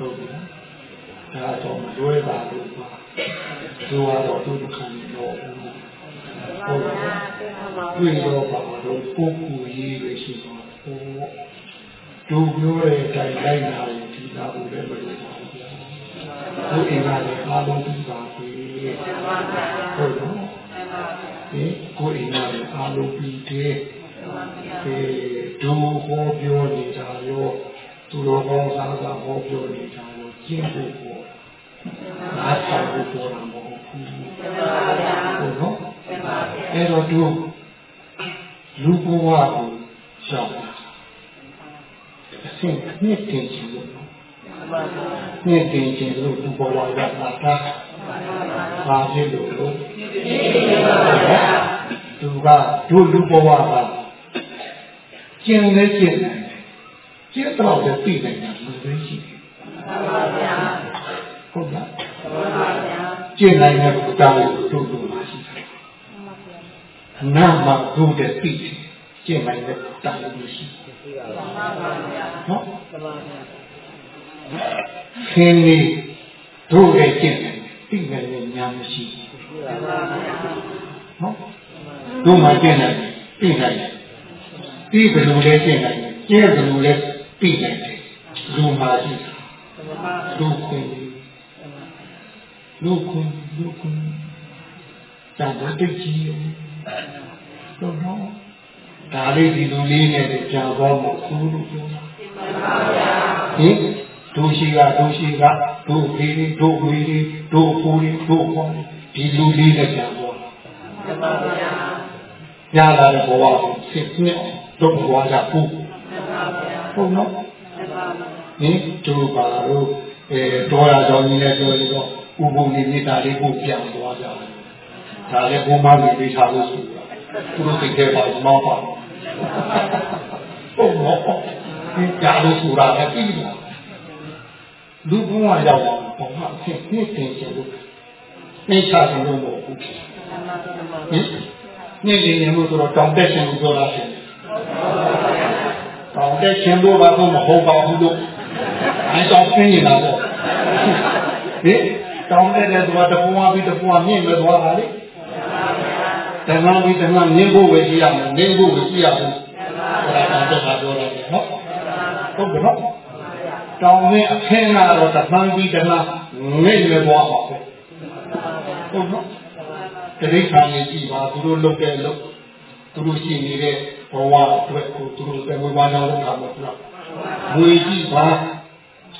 ဟုတ်ပြီဒါတော့မလွဲပါဘူးကွာသူကတော့သူ့ခံနေတော့ဘူးဟုတ်ပါဘူးတွေ့တော့ပါတော့ပုဂ္ဂိုလ်ရေးပဲရှိတော့ဟိုတို့ပြောတဲ့အတိုင်းလိုက်လာရင်ဒီသာဘူးလည်းမလို့ပါဘူးဗျာဘုအင်္ဂါလည်းအားလုံးပြီးပါပြီဟုတ်တော့ဒီကိုအင်္ဂါလည်းအားလုံးပြီးတယ်ဒီဒုဟောပြောနေတာရော သူတော်ကောင်းစားစားဟောပြောနေတာရောကျင့်ဖို့ပေါ်နားထောင်ဖို့ပေါ်တာမဟုတ်ဘူးဟုတ်နော်အဲ့တော့သူလူဘဝကိုရှောင်တာအဆင့်နှစ်တင်ချင်လို့နှစ်တင်ချင်လို့လူဘဝကလာတာပါဖြစ်လို့လို့သူကတို့လူဘဝကကျင်လဲကျင်တယ် ကျင့်တော့လည်းသိနိုင်တာလူပဲရှိတယ်ဟုတ်လားကျင့်နိုင်တဲ့ဘုရားကိုတို့တို့မှရှိတယ်အနာမှာတို့တဲ့သိတယ်ကျင့်နိုင်တဲ့တာလို့ရှိတယ်နော်ခင်းနေတို့ရဲ့ကျင့်နိုင်သိနိုင်တဲ့ညာမရှိဘူးနော်တို့မှကျင့်နိုင်သိနိုင်ပြီးဘယ်လိုလဲကျင့်နိုင်ကျင့်ဘယ်လိုလဲ ပြီးနိုင်တယ်လူမှာရှိတာလူခွင့်လူခွင့်လူခွင့်တန်ဖိုးတိတ်ကြီးရောတော့တော့ဒါလေးဒီလိုလေးနဲ့ကြာတော့မဟုတ်ဘူးလို့ပြောတာဟင်ဒုရှိကဒုရှိကဒုဖေးဒုဝေးဒုဖိုးဒုခေါ်ဒီလူလေးနဲ့ကြာတော့ရလာတဲ့ဘဝကိုစစ်နှစ်တော့ဘဝကပူ ဟုတ်နော်ဟင်သူပါတော့အဲတော်ရတော်ကြီးလည်းပြောလို့ဥပုံနေမိတာလေးကိုပြန်သွားကြတယ်ဒါလည်းဘုံမကြီးပေးထားလို့ဆိုတာသူတို့သိတဲ့ပါမောင်းပါဟုတ်နော်ဒီကြားလို့ဆိုတာလည်းပြီးပါလူဘုံကရောက်တော့ဘုံကအဖြစ်နှစ်တင်ချင်လို့နှိမ့်ချတယ်လို့မဟုတ်ဘူးဟင်နေ့လင်းလို့ဆိုတော့တောင်တက်ရှင်လို့ပြောတာဖြစ် တယ်တောင်တက်ရှင်လို့ကတော့မဟုတ်ပါဘူးလို့အဲတောင်ပြင်းနေတာပေါ့ဟင်တောင်းတဲ့တဲ့သူကတပွားပြီးတပွားမြင့်ပဲသွားတာလေတဏှာပြီးတဏှာမြင့်ဖို့ပဲရှိရမယ်မြင့်ဖို့ပဲရှိရမယ်ဒါကတော့တော့ပြောတယ်နော်ဟုတ်ကဲ့နော်တောင်းတဲ့အခင်းကတော့တဏှာပြီးတဏှာမြင့်ပဲသွားပါပဲဟုတ်နော်တရိษံကြီးကြည့်ပါသူတို့လုပ်တဲ့လုပ်သူတို့ရှိနေတဲ့ ဘဝအတွက်ကိုသူတို့ပဲဝေဘာနာလုပ်တာမဟုတ်လားဝေကြည့်ပါ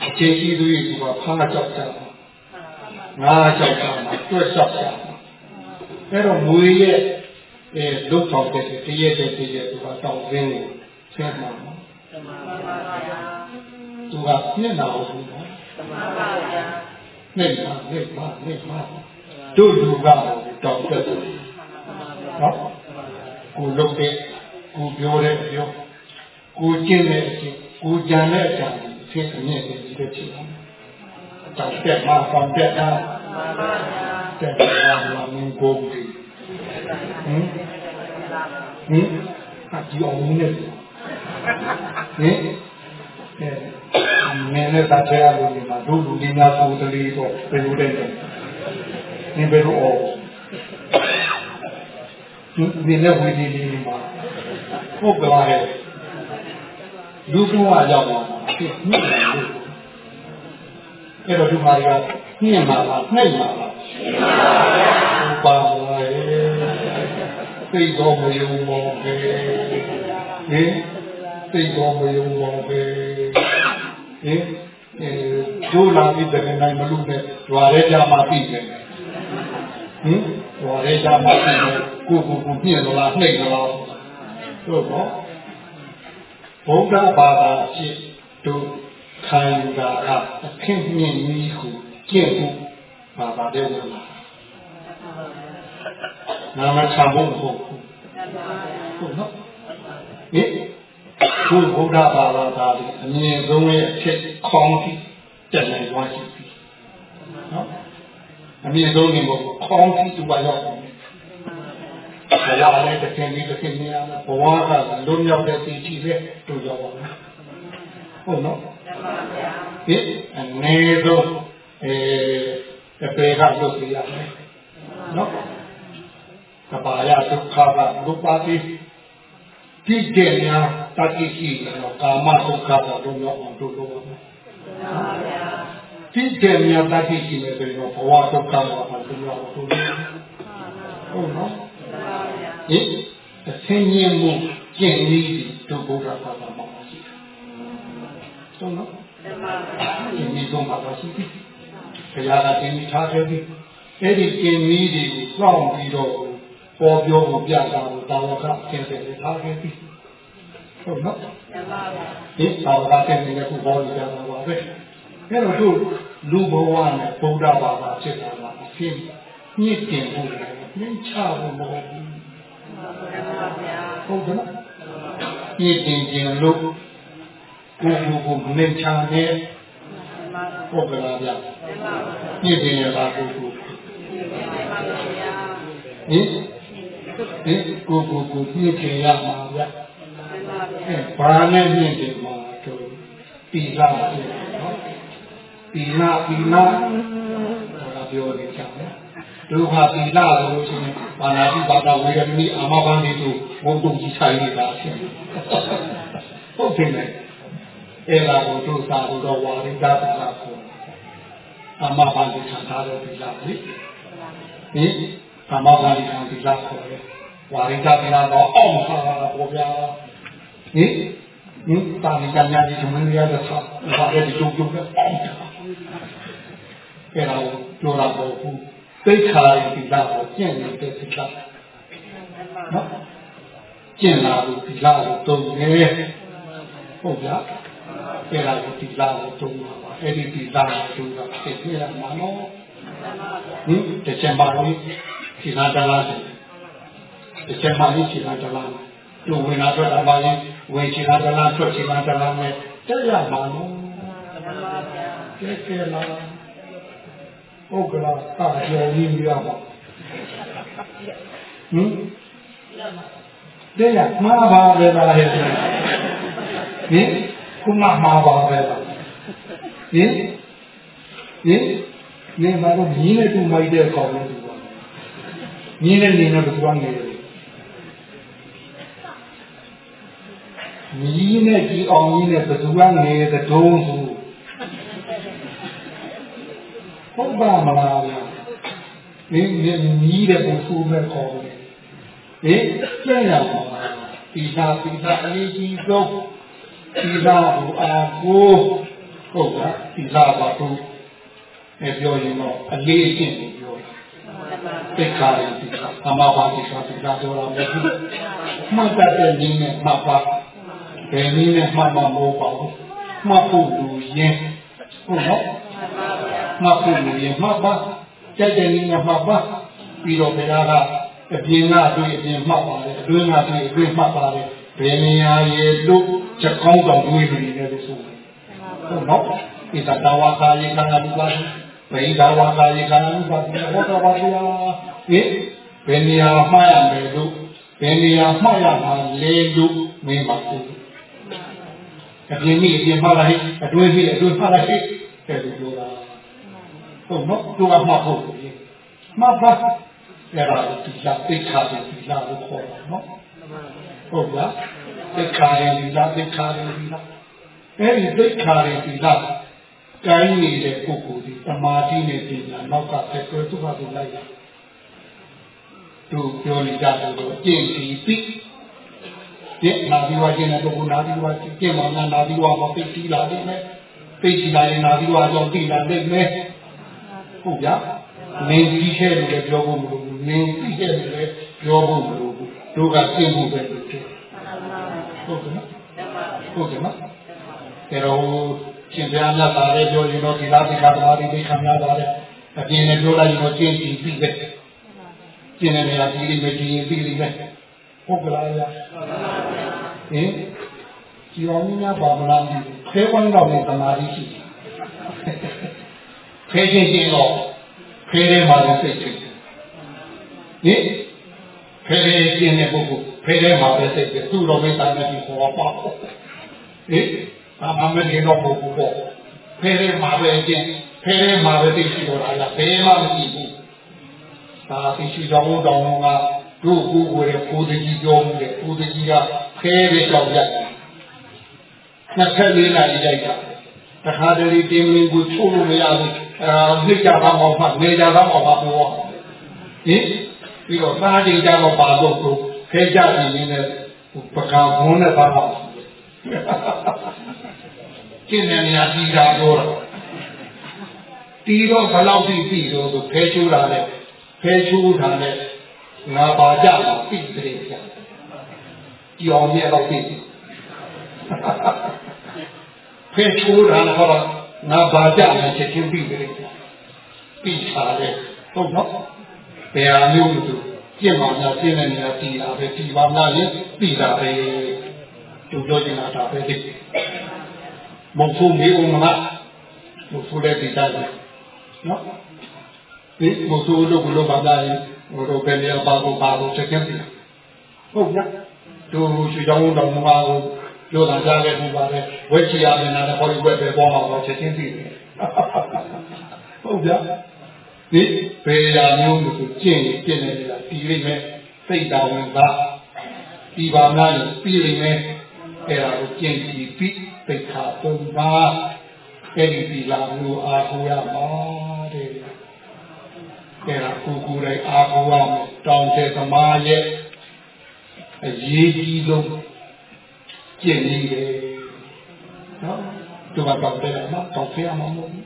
အခြေရှိသူတွေကဖားကြောက်ကြတာငါးကြောက်တာမှာတွက်ဆောက်တာအဲ့တော့မွေရဲ့အဲလုတ်ဆောင်တဲ့တရက်တဲ့တရက်သူကတောင်းရင်းကိုဆင်းမှာနော်သူကပြည့်နာဘူးနော်နေပါနေပါနေပါတို့လူကတောင်းတဲ့နော်ကိုလုတ်တဲ့ ကိုပြောတဲ့ပြောကိုကျင့်တဲ့အချင်းကိုကြံတဲ့အကြံဆင်းအမြင့်တဲ့ဒီလိုဖြစ်အောင်တောင်းတဲ့မှာတောင်းတဲ့တာတဲ့ဘာမှမကိုဘူးဟင်ဟင်အကြည့်အောင်နေတယ်ဟင်အဲမင်းနဲ့တချရလို့ဒီမှာဒုလူလေးများပုံတလေးတော့ဘယ်လိုလဲနေဘယ်လိုအော်ဒီနဲ့ဝီဒီလေးမှာ ဟုတ်ကဲ့လူဘဝရောက်လာဖြစ်မြင့်တယ်အဲ့တော့ဒီမှာကညင်ပါလားနှိမ့်ပါလားပါပါရဲ့သိတော်မယုံမောပဲဟင်သိတော်မယုံမောပဲဟင်အဲဒိုးလာပြီးတဲ့နိုင်မလို့နဲ့ဓွာရဲကြမှာပြီးတယ်ဟင်ဓွာရဲကြမှာပြီးတယ်ကိုကိုကိုပြည့်လာနှိမ့်လာ တို့တော့ဘုရားဘာသာဖြစ်တို့ခံယူတာကအခင်မြင့်ကြီးကိုကျင့်ဖို့ဘာသာတဲ့ဝင်လာနာမချဖို့မဟုတ်ဘူးဟုတ်နော်ဟင်ဘုဘုရားဘာသာသာဒီအမြင့်ဆုံးရဲ့အဖြစ်ခေါင်းပြီးတက်နိုင်သွားရှိပြီနော်အမြင့်ဆုံးနေမို့ခေါင်းပြီးသူကရောက် တယ်ဘဝနဲ့တစ်ခင်ပြီးတစ်ခင်နေရဘဝကလုံးရောက်တဲ့စီတီပဲတို့ရောက်ပါမယ်ဟုတ်နော်ဟင်အနေဆုံးအဲအပေကလုပ်ပြရမယ်နော်ကဘာယဒုက္ခကဒုပါတိတိကျညာတတိရှိတော့ကာမဒုက္ခကတော့တော့အောင်တို့လို့ပါမယ်တိကျညာတတိရှိနေဆိုတော့ဘဝဒုက္ခကတော့တို့လို့တို့လို့ဟုတ်နော် ဟင်အသင်ញင်မှုကျင့်နည်းဒုဗုဒ္ဓဘာသာမှာရှိတယ်ဟုတ်နော်ဒီမိဆုံးမှာပါရှိပြီဘုရားကသင်ထားခဲ့ပြီအဲ့ဒီကျင့်နည်းတွေကိုစောင့်ပြီးတော့ပေါ်ပြောကိုပြတာကိုတာဝကသင်တယ်ထားခဲ့ပြီဟုတ်နော်ဒီတာဝကသင်တယ်ကိုပေါ်ပြတာပါပဲအဲ့တော့တို့လူဘဝနဲ့ဗုဒ္ဓဘာသာဖြစ်တာကအဖြစ်ညစ်တင်ဖို့လည်းနှိမ့်ချဖို့မဟုတ်ဘူး ဟုတ်တယ်နော်ပြည့်တင်ခြင်းလို့ကိုယ်ကိုယ်ကိုမင်ချာနေဟုတ်ကဲ့ပါဗျာပြည့်တင်ရတာကိုယ်ကိုဟင်ဒီကိုကိုကိုပြည့်တင်ရမှာဗျဘာနဲ့မြင့်တယ်မှာတို့ပြီးလာတယ်နော်ပြီးလာပြီးလာဟောပြောနေကြတယ် ဒုက္ခတိလာလို့ရှိရင်ဘာနာတိဘာသာဝေဒမိအာမဘန္တိတို့ဘုံတုံကြီးဆိုင်နေတာဖြစ်ဟုတ်တယ်လေအဲ့ဒါကိုတို့သာတော့ဝါရိဒတိလာကိုအာမဘန္တိခံထားတဲ့တိလာလေဟင်အာမဘန္တိခံတိလာခေါ်တယ်ဝါရိဒတိလာတော့အောင်ပါပေါ်ပြဟင်ဟင်တာမီကညာဒီမင်းရတဲ့ဆောဘာလဲဒီကြုံကြုံနဲ့အောင်တာအဲ့ဒါကိုပြောတာပေါ့ဘူး သိခါရီဒီလာကိုကျင့်နေတဲ့ဒီလာနော်ကျင့်လာလို့ဒီလာကိုတုံနေဟုတ်ဗျာအဲ့ဒါကိုဒီလာကိုတုံပါပါအဲ့ဒီဒီလာကိုတုံတာသိပြရမှာနော်ဟင်တချင်ပါလို့ဒီလာတလားတချင်ပါလို့ဒီလာတလားသူဝင်လာတော့အပါရင်ဝင်ချင်တာတလားထွက်ချင်တာတလားနဲ့တက်ရမှာနော်ကဲကဲလား ဟုတ်ကလားတာကျော်ကြီးပြရပါဟင်တဲ့ရမှားပါပဲလားဟဲ့ဟင်ခုမှမှားပါပဲလားဟင်ဟင်နေမှာတော့မြင်းနဲ့တူမိုက်တဲ့ကောင်လို့သူကမြင်းနဲ့နေနဲ့တူကနေတယ်မြင်းနဲ့ကြည်အောင်ကြီးနဲ့ဘယ်သူကနေတုံးဆို ဟုတ်ပါမလားဗျာမင်းမြည်တဲ့ပုံစံနဲ့ခေါ်တယ်ဟင်ကျင့်ရပါဒီသာဒီသာအလေးကြီးဆုံးဒီသာဟိုအာကိုဟုတ်ပါဒီသာပါတော့အဲပြောရင်တော့အလေးအကျင့်ကိုပြောတိတ်ခါရဒီသာအမဘာဒီသာဒီသာပြောတာမဟုတ်ဘူးမှတ်တတ်တဲ့နည်းနဲ့မှတ်ပါဘယ်နည်းနဲ့မှတ်မှမဟုတ်ပါဘူးမှတ်ဖို့လူရင်ဟုတ်နော် မှတ်ဖို့လူရင်မှတ်ပါကြက်တဲ့နည်းနဲ့မှတ်ပါပြီးတော့ဘုရားကအပြင်ကတွေ့အပြင်မှတ်ပါတယ်အတွင်းကတွေ့အတွင်းမှတ်ပါတယ်ဘယ်နေရာရဲ့လို့ချက်ကောင်းကောင်တွေးနေတယ်လို့ဆိုတယ်ဟုတ်နော်ဒီသတ္တဝါခာယေခန္ဓာလူပါဘိဓာဝါခာယေခန္ဓာလူပါဟောတော်ပါဗျာဟင်ဘယ်နေရာမှားရမယ်လို့ဘယ်နေရာမှားရမှာလဲလို့မင်းပါဘူးအပြင်ကြီးအပြင်မှားလိုက်အတွင်းကြီးအတွင်းမှားလိုက်တဲ့လိုပြောတာ ဟုတ်နော်သူကမှားဖို့မှားပါအဲ့ဒါဒီလာသိခါတယ်ဒီလာကိုခေါ်တာနော်ဟုတ်လားသိခါတယ်ဒီလာသိခါတယ်ဒီလာအဲ့ဒီသိခါတယ်ဒီလာကိုင်းနေတဲ့ပုဂ္ဂိုလ်ဒီသမာဓိနဲ့ပညာနောက်ကဖက်တွဲသူ့ဟာသူလိုက်တာသူပြောနေကြတယ်တော့ကျင့်စီပြီးဒီနာဒီဝါကျင့်တဲ့ပုဂ္ဂိုလ်နာဒီဝါကျင့်မှနာဒီဝါမပိတ်တီးလာလိမ့်မယ်ပိတ်တီးလာရင်နာဒီဝါကြောင့်တိလာလိမ့်မယ် ဟုတ်ဗျာနင်းပြီးခဲ့တယ်လည်းပြောဖို့မလိုဘူးနင်းပြီးခဲ့တယ်လည်းပြောဖို့မလိုဘူးတို့ကသိမှုပဲလို့ပြောဟုတ်ကဲ့နော်ဟုတ်ကဲ့နော်ဒါတော့ရှင်ပြားမြတ်သားလည်းပြောရင်တော့ဒီလားဒီလားသမာဓိသိခံရပါတယ်အပြင်နဲ့ပြောလိုက်ရင်တော့ကျင့်ပြီးပြီးပဲကျင့်နေရပြီးလိမ့်မယ်ကျင့်ပြီးလိမ့်မယ်ဟုတ်ကလားဗျာဟင်ဒီအောင်များပါမလားခဲဝမ်းတော့နေသမာဓိရှိ ခဲချင်းချင်းတော့ခဲထဲမှာလည်းစိတ်ဖြစ်တယ်ဟင်ခဲထဲကျင်းတဲ့ပုဂ္ဂိုလ်ခဲထဲမှာပဲစိတ်ဖြစ်သူ့တော်မိတ်သားနဲ့ဒီပေါ်ပါဟင်ဘာမှမနေတော့ဘူးပေါ့ဟဖဲထဲမှာပဲကျင့်ဖဲထဲမှာပဲသိရှိတော့တာလားဘယ်မှမရှိဘူးဒါသိရှိကြောင်းတောင်းကတို့ကိုယ်ကိုယ်ရဲ့ပူတကြီးပြောမှုတဲ့ပူတကြီးကဖဲပဲကြောက်ရတယ်နှစ်ခက်လေးနာရီလိုက်တာတခါတလေတင်းမင်းကိုချိုးလို့မရဘူး အာနှိကြတာမှမနေကြတာမှမပြောဟင်ပြီးတော့သားကြင်ကြတော့ပါတော့ကိုဖဲကြနေနေတဲ့ပကံဘုန်းနဲ့ပါပါကျင့်နေနေရပြီးတာပြောတာတီတော့ဘယ်လောက်ထိပြီးတော့ဆိုဖဲချိုးတာနဲ့ဖဲချိုးတာနဲ့ငါပါကြတာပြီးတယ်ကြာကြောင်မြဲတော့ပြီးဖဲချိုးတာနဲ့ဟောတော့ ငါပါကြတယ်ချက်ချင်းပြီးတယ်ပြီးချာတယ်ဟုတ်နော်ဘယ်အမျိုးလို့ပြင့်ပါများပြင့်နေနေတာတည်တာပဲတည်ပါများရင်တည်တာပဲသူပြောချင်တာဒါပဲဒီမဟုတ်မေးဦးမလားမဟုတ်တဲ့တည်တာပဲနော်ဒီမဟုတ်လို့ဘလို့ပါလာရင်ဟိုတော့ဘယ်နေရာပါဖို့ပါဖို့ချက်ချင်းတည်ဟုတ်ညတို့ရွှေချောင်းတော်မှာကို ပြောတာကြားခဲ့ဘူးပါပဲဝက်ချီရမယ်နားတော့ဟောဒီဝက်ပဲပေါ်မှာတော့ချက်ချင်းတည်ဟုတ်ဗျာဒီပေရာမျိုးကိုကျင့်ကျင့်နေတာတီးလိမ့်မယ်စိတ်တော်ဝင်ပါဒီပါမလားပြီးလိမ့်မယ်အဲ့ဒါကိုကျင့်ပြီးပြီးသိခါပုံပါအဲ့ဒီဒီလာမျိုးအားကိုရမှာတဲ့အဲ့ဒါကိုကိုယ်တိုင်အားကိုရမယ်တောင်းတဲ့သမားရဲ့အရေးကြီးဆုံး ကျင့်နေတယ်နော်သူကတောင်းတယ်နော်တောင်းပြရမှာမဟုတ်ဘူး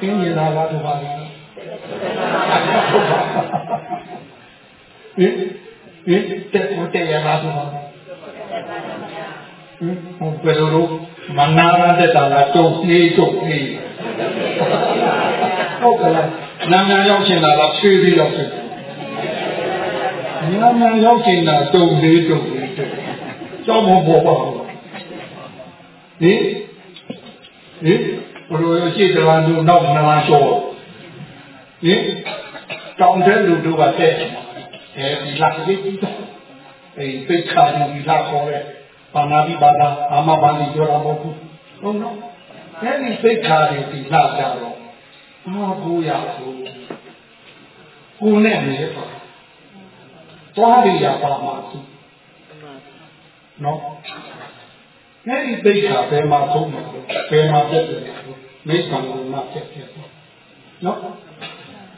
သင်ရတာလားဒီပါလေးဟင်ဟင်တက်ကိုတက်ရလားဆိုတော့ဟင်ဟိုဘယ်လိုမနာရတဲ့တာလားတုံသေးတုံသေးဟုတ်ကလားနာမည်ရောက်ချင်တာလားဖြေးပြီးရောက်ချင်နာမည်ရောက်ချင်တာတုံသေးတုံသေးကြောက်မပေါ်ပါဘူး ဟင်ဟင်ဘယ်လိုရှိတယ်လားသူနောက်နာမလျှော့ဟင်တောင်းတဲ့လူတို့ကတဲ့အဲဒီလာကြီးကြီးတော့အဲသိခါဒီလာခေါ်တဲ့ဘာနာတိဘာသာအာမဘာတိပြောတာမဟုတ်ဘူးဟုတ်နော်အဲဒီသိခါဒီလာကြတော့အာကိုရကိုကိုနဲ့နေပါသွားရရပါမှာသူနော် အဲဒီသိခါဘယ်မှာသုံးမှာဘယ်မှာပြတ်တယ်မိစ္ဆာဝိမာပြတ်တယ်နော်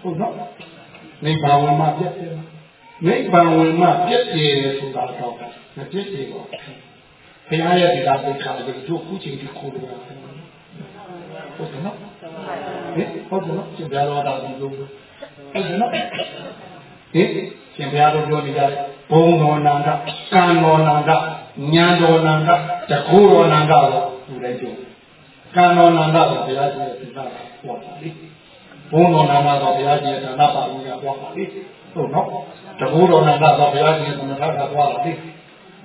ဟုတ်နော်နိဗ္ဗာန်ဝင်မှပြည့်တယ်နိဗ္ဗာန်ဝင်မှပြည့်တယ်ဆိုတာတော့မပြည့်တယ်ပေါ့ဘုရားရဲ့ဒီလာပိခါကိုတို့ခုချိန်ဒီခိုးလို့ရတယ်ဟုတ်တယ်နော်ဟင်ဟုတ်တယ်နော်ရှင်ဘုရားတော်တာဒီလိုဟုတ်တယ်နော်ဟင်ရှင်ဘုရားတော်ပြောနေကြတယ်ဘုံတော်နန္ဒကံတော်နန္ဒ ဉာဏ်တော်နန္ဒတကူတော်နန္ဒတော့သူလည်းပြောကံတော်နန္ဒဆိုဘုရားရှင်ရဲ့ဒီလာဟောတာလေဘုံတော်နာမတော်ဘုရားကြီးရဲ့ဒါနပါလို့ရသွားပါလိဟုတ်နော်တကူတော်နာမတော်ဘုရားကြီးရဲ့သမထကသွားပါလိ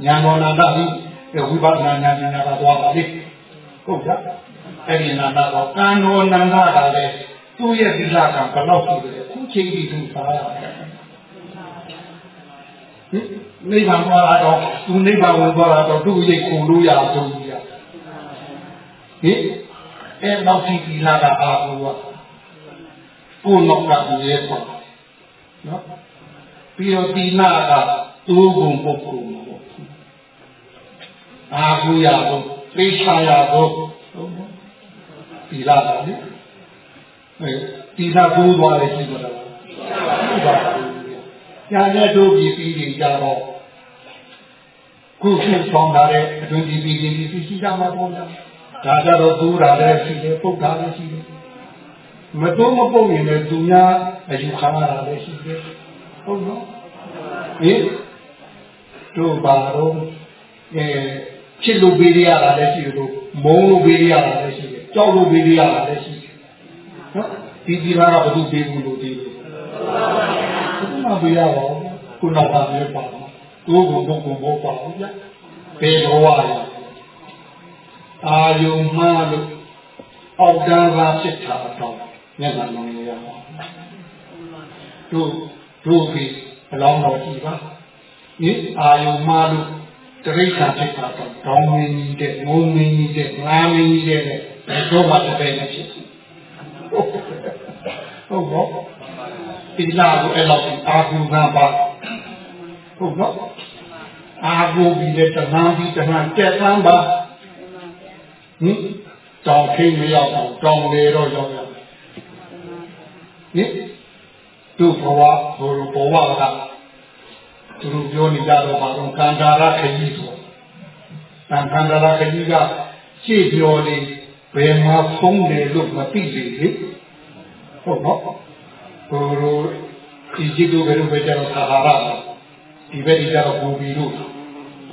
ညာတော်နာမကြီးဝိပဿနာဉာဏ်ဉာဏ်ကသွားပါလိဟုတ်ကြအဲ့ဒီနာမတော်ကံတော်နာမကလည်းသူ့ရဲ့သီလကဘယ်လောက်ရှိတယ်ခုချိန်ဒီသူပါရတယ် နိဗ္ဗာန်သွားတော့သူနိဗ္ဗာန်ဝင်သွားတော့သူ့ရဲ့ကိုလို့ရဆုံးကြီးရဟင်အဲ့တော့ဒီသီလကအာဟုဝကိုယ်နောက်ကရဲပေါ့နော်ပြီးတော့ဒီနာကသူ့ဂုံပုဂ္ဂိုလ်မဟုတ်ဘူးအာဟုရတော့သိချာရတော့ဒီလာပါလေအဲဒီလာကိုးသွားတယ်ရှိမလားရှိပါဘူး ညာနဲ့တို့ပြီးပြီးကြကြတော့ခုခုဆောင်ထားတဲ့အတွင်းဒီပြီးဒီပြီးရှိကြမှာပေါ့ဗျာဒါကြတော့သူးတာလည်းရှိတယ်ပုတ်တာလည်းရှိတယ်မတော့မပုတ်ရင်လည်းသူများအယူခံရတာလည်းရှိတယ်ဟုတ်နော်ဟင်တို့ပါတော့အဲချစ်လို့ပေးရတာလည်းရှိတယ်တို့မုန်းလို့ပေးရတာလည်းရှိတယ်ကြောက်လို့ပေးရတာလည်းရှိတယ်နော်ဒီဒီလားကဘယ်သူပေးဘူးလို့ဒီ လိုဘယ်မှပေးရပါဘူးခုနကလည်းပါကိုယ်ကိုယ်ကိုယ်ကိုယ်ပါဘူးဗျဘယ်တော့ရအာယုံမှလို့အောက်တန်းသာဖြစ်တာတော့မျက်နှာလုံးရပါတို့တို့ဒီအလောင်းတော်ကြည့်ပါဒီအာယုံမှလို့တရိစ္ဆာန်ဖြစ်တာတော့ဒေါင်းမင်းကြီးတဲ့ငုံမင်းကြီးတဲ့ငါမင်းကြီးတဲ့ဘယ်တော့မှတပည့်နဲ့ဖြစ်ဟုတ်တော့ ဒီလာကိုအဲ့လောက်အာဟုကပါဟုတ်တော့အာဟုပြီးတဲ့တဏှာပြီးတဏှာတက်သမ်းပါဟင်တောင်ခိမရောက်တော့တောင်လေတော့ရောက်ရဟင်သူ့ဘဝဘိုလ်ဘဝကသူတို့ပြောနေကြတော့ဘာလို့ကန္တာရခကြီးဆိုတန်ကန္တာရခကြီးကရှေ့ပြောနေဘယ်မှာဖုံးတယ်လို့မသိသေးလေဟုတ်နော် ဟိုလိုဒီကြည့်လို့ဘယ်လိုပဲကြတော့သာဟာရဒီဘက်ဒီကြတော့ဘူဘီလို့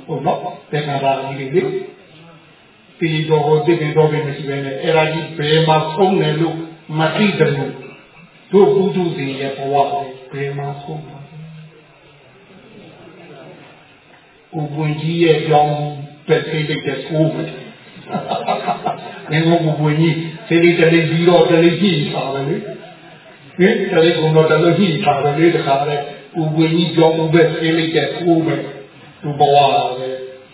ဟုတ်နော်တေကဘာကြီးလေဒီတော့ဟိုတိတိတော့ပဲမရှိပဲနဲ့အဲ့ဒါကြီးဘယ်မှာဖုံးတယ်လို့မသိတယ်လို့တို့ဘုသူတွေရဲ့ဘဝဘယ်မှာဖုံးတယ်ကိုပွင့်ကြီးရဲ့ကြောင်းပဲသိတဲ့ကိုယ်ပဲငယ်ငယ်ကိုပွင့်ကြီးသိတဲ့တလေးပြီးတော့တလေးကြည့်ပါပဲလေ ဟင်တလေးကတော့တလေးကြည့်ပါပဲလေတခါလဲကိုပွင့်ကြီးကြောင်းပဲသိတဲ့ကိုယ်ပဲသူဘဝပဲ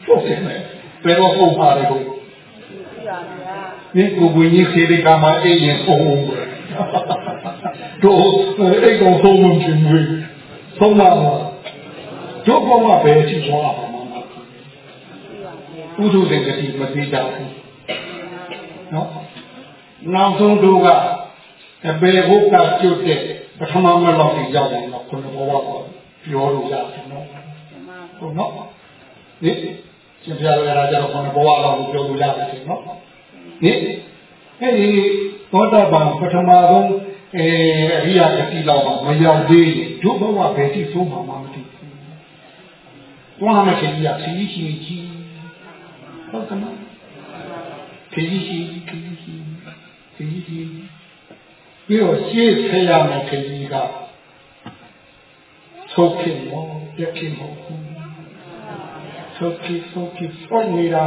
ဟုတ်တယ်မယ်ဘယ်တော့ဟုတ်ပါလဲကိုဒီကိုပွင့်ကြီးသိတဲ့ကမှအိမ်ရင်ပုံတို့အဲ့ကောင်ဆုံးမချင်ဘူးဆုံးမတို့ဘောကဘယ်ရှိသွားပါဥဒုတေကတိမသိကြဘူးနော်နောက်ဆုံးတို့က အပေဘုကကျွတ်တဲ့ပထမမလောက်ကြီးရောက်တယ်တော့ခုနဘဝပေါ့ပြောလို့ရတယ်နော်ဟုတ်နော်ဒီရှင်ပြရတာကြတော့ခုနဘဝလောက်ကိုပြောလို့ရတယ်နော်ဒီအဲ့ဒီသောတာပန်ပထမဆုံးအဲအရိယာဂတိလောက်မရောက်သေးဘူးတို့ဘဝဘယ်တိဆုံးမှာမသိဘူး။တွားမှချင်းကြီးကခီးရှိကြီးဟုတ်ကဲ့နော်ခရီးရှိခရီးရှိခရီးရှိ ပြီးတော့ရှေ့ဖရမယ်ခရီးကသုတ်ခင်မောပြခင်မောသုတ်ခင်သုတ်ခင်ဆုံးနေတာ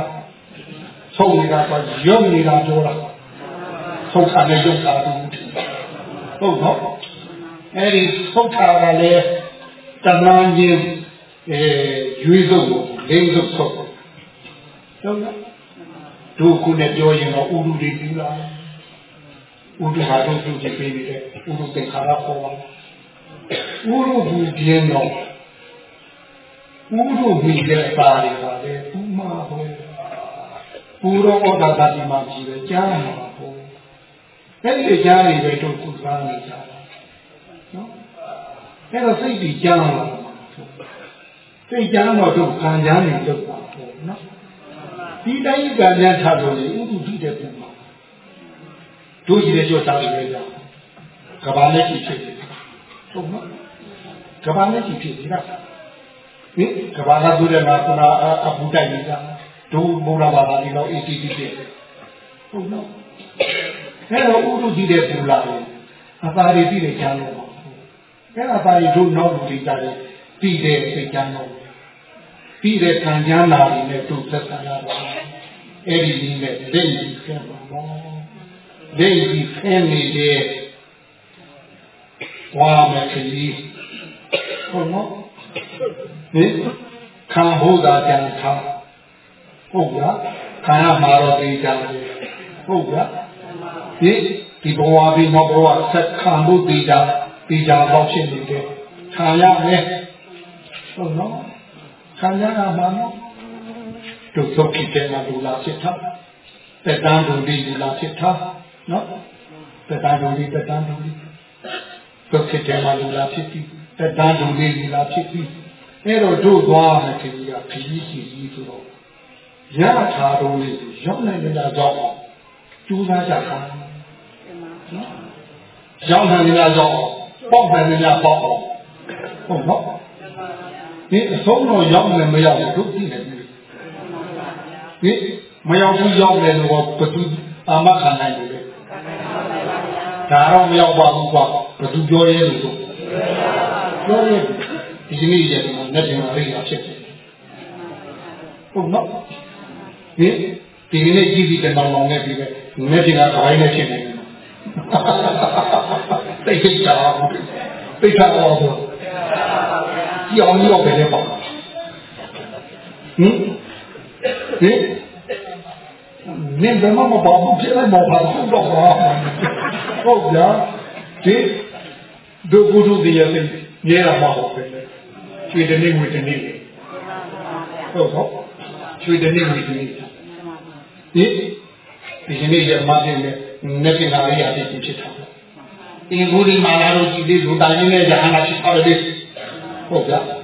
ဆုံးနေတာကရုပ်နေတာပြောတာသုတ်ခါနဲ့ရုပ်ခါတူဟုတ်နော်အဲ့ဒီသုတ်ခါကလည်းတဏှာချင်းအဲရွေးစုပ်ကိုလိမ့်စုပ်ဆုပ်ဟုတ်လားတို့ခုနဲ့ပြောရင်တော့ဥဒုတွေပြီးလား ဥဒုဟာတို့ပြုကြည့်ပေးတယ်ဥဒုသင်္ခါရပေါ်ပါဥဒုဘူးပြင်းတော့ဥဒုပြီးတဲ့ပါတွေပါလေဥမာဟောပူရောဩဒါတာဒီမှာကြည့်ပဲကြားမှာဟောအဲ့ဒီကြားတွေပဲတို့ကုသနေကြတာနော်အဲ့တော့စိတ်ကြီးကြားလာစိတ်ကြားတော့တို့ခံကြားနေလို့ပါပေါ့နော်ဒီတိုင်းကံများထားလို့လေဥဒုတိတဲ့ပုံမှာ တို့ကြီးတဲ့ကြောသားတွေပဲကြာကဘာနဲ့ကြည့်ဖြစ်တယ်ဟုတ်နော်ကဘာနဲ့ကြည့်ဖြစ်တယ်ကဟင်ကဘာကသူတဲ့မှာကနာအပူတိုက်နေတာတို့ဘုရားဘာသာဒီတော့ ATT ဖြစ်ဟုတ်နော်အဲ့တော့ဥဒုတိတဲ့ပူလာတယ်အပါရီတိတဲ့ချမ်းလို့အဲ့ဒါပါရီတို့နောက်လူတွေကြတယ်ပြီးတဲ့စိတ်ချမ်းလို့ပြီးတဲ့ခံကြမ်းလာတွေနဲ့သူသက်သာလာပါအဲ့ဒီနည်းနဲ့လက်ကြီးဖဲပါ ဘောလက်ကြီးဖဲနေတဲ့ဝါမကလေးဟုတ်နော်ဟင်ခံဖို့သာကြံထားဟုတ်လားခံရမှာတော့သိကြတယ်ဟုတ်လားဒီဒီဘဝပြီးနောက်ဘဝဆက်ခံဖို့သိကြသိကြတော့ဖြစ်နေတယ်ခံရမယ်ဟုတ်နော်ခံရမှာနော်ဒုက္ခဖြစ်တဲ့မှာဒုလာဖြစ်တာသက်တမ်းဒုတိဒုလာဖြစ်တာ နော်သက်တမ်းဒုတိသက်တမ်းဒုတိဒုက္ခဖြစ်တဲ့မှာဒုလာဖြစ်ပြီးသက်တမ်းဒုတိဒုလာဖြစ်ပြီးအဲ့တော့တို့သွားမယ်ခင်ဗျာခရီးစီကြီးဆိုတော့ရထားတော်လေးရောက်နိုင်ကြတော့ကျူးစားကြတာနော်ရောက်နိုင်ကြတော့ပေါက်နိုင်ကြပေါက်ဟုတ်နော်ဒီအဆုံးတော့ရောက်လည်းမရောက်ဘူးတို့ကြည့်နေပြီဟင်မရောက်ဘူးရောက်တယ်လို့ဘယ်သူအာမခံနိုင်လို့လဲ ဒါတော့မရောက်ပါဘူးကွာဘယ်သူပြောရဲလို့ဆိုပြောရဲဒီနေ့ရဲ့လက်တင်ရိယာဖြစ်တယ်ဟုတ်နော်ဟင်ဒီနေ့ကြည့်ပြီးတဲ့နောင်နောင်နဲ့ပြီးပဲလက်တင်ကဒိုင်းနဲ့ဖြစ်နေတယ်တိတ်ထိတာတိတ်တာတော့ကြည့်အောင်ရောက်ပဲလေပေါ့ဟင်ဟင် နင်ဘယ်မှမပါဘူးဖြစ်လိုက်မှာပါဟုတ်တော့ပါဟုတ်ဗျာဒီဒုက္ခတို့တရားသိညဲတာမဟုတ်ပဲကျွေတနေ့ငွေတနေ့ဟုတ်ဟုတ်ကျွေတနေ့ငွေတနေ့ဒီဒီနေ့ရမဖြစ်နေနေပြင်လာရတဲ့ဖြစ်တာအင်္ဂုရိမာလာတို့ကြည်သေးလူတိုင်းနဲ့ရဟန္တာဖြစ်ပါလေဟုတ်ဗျာဟင်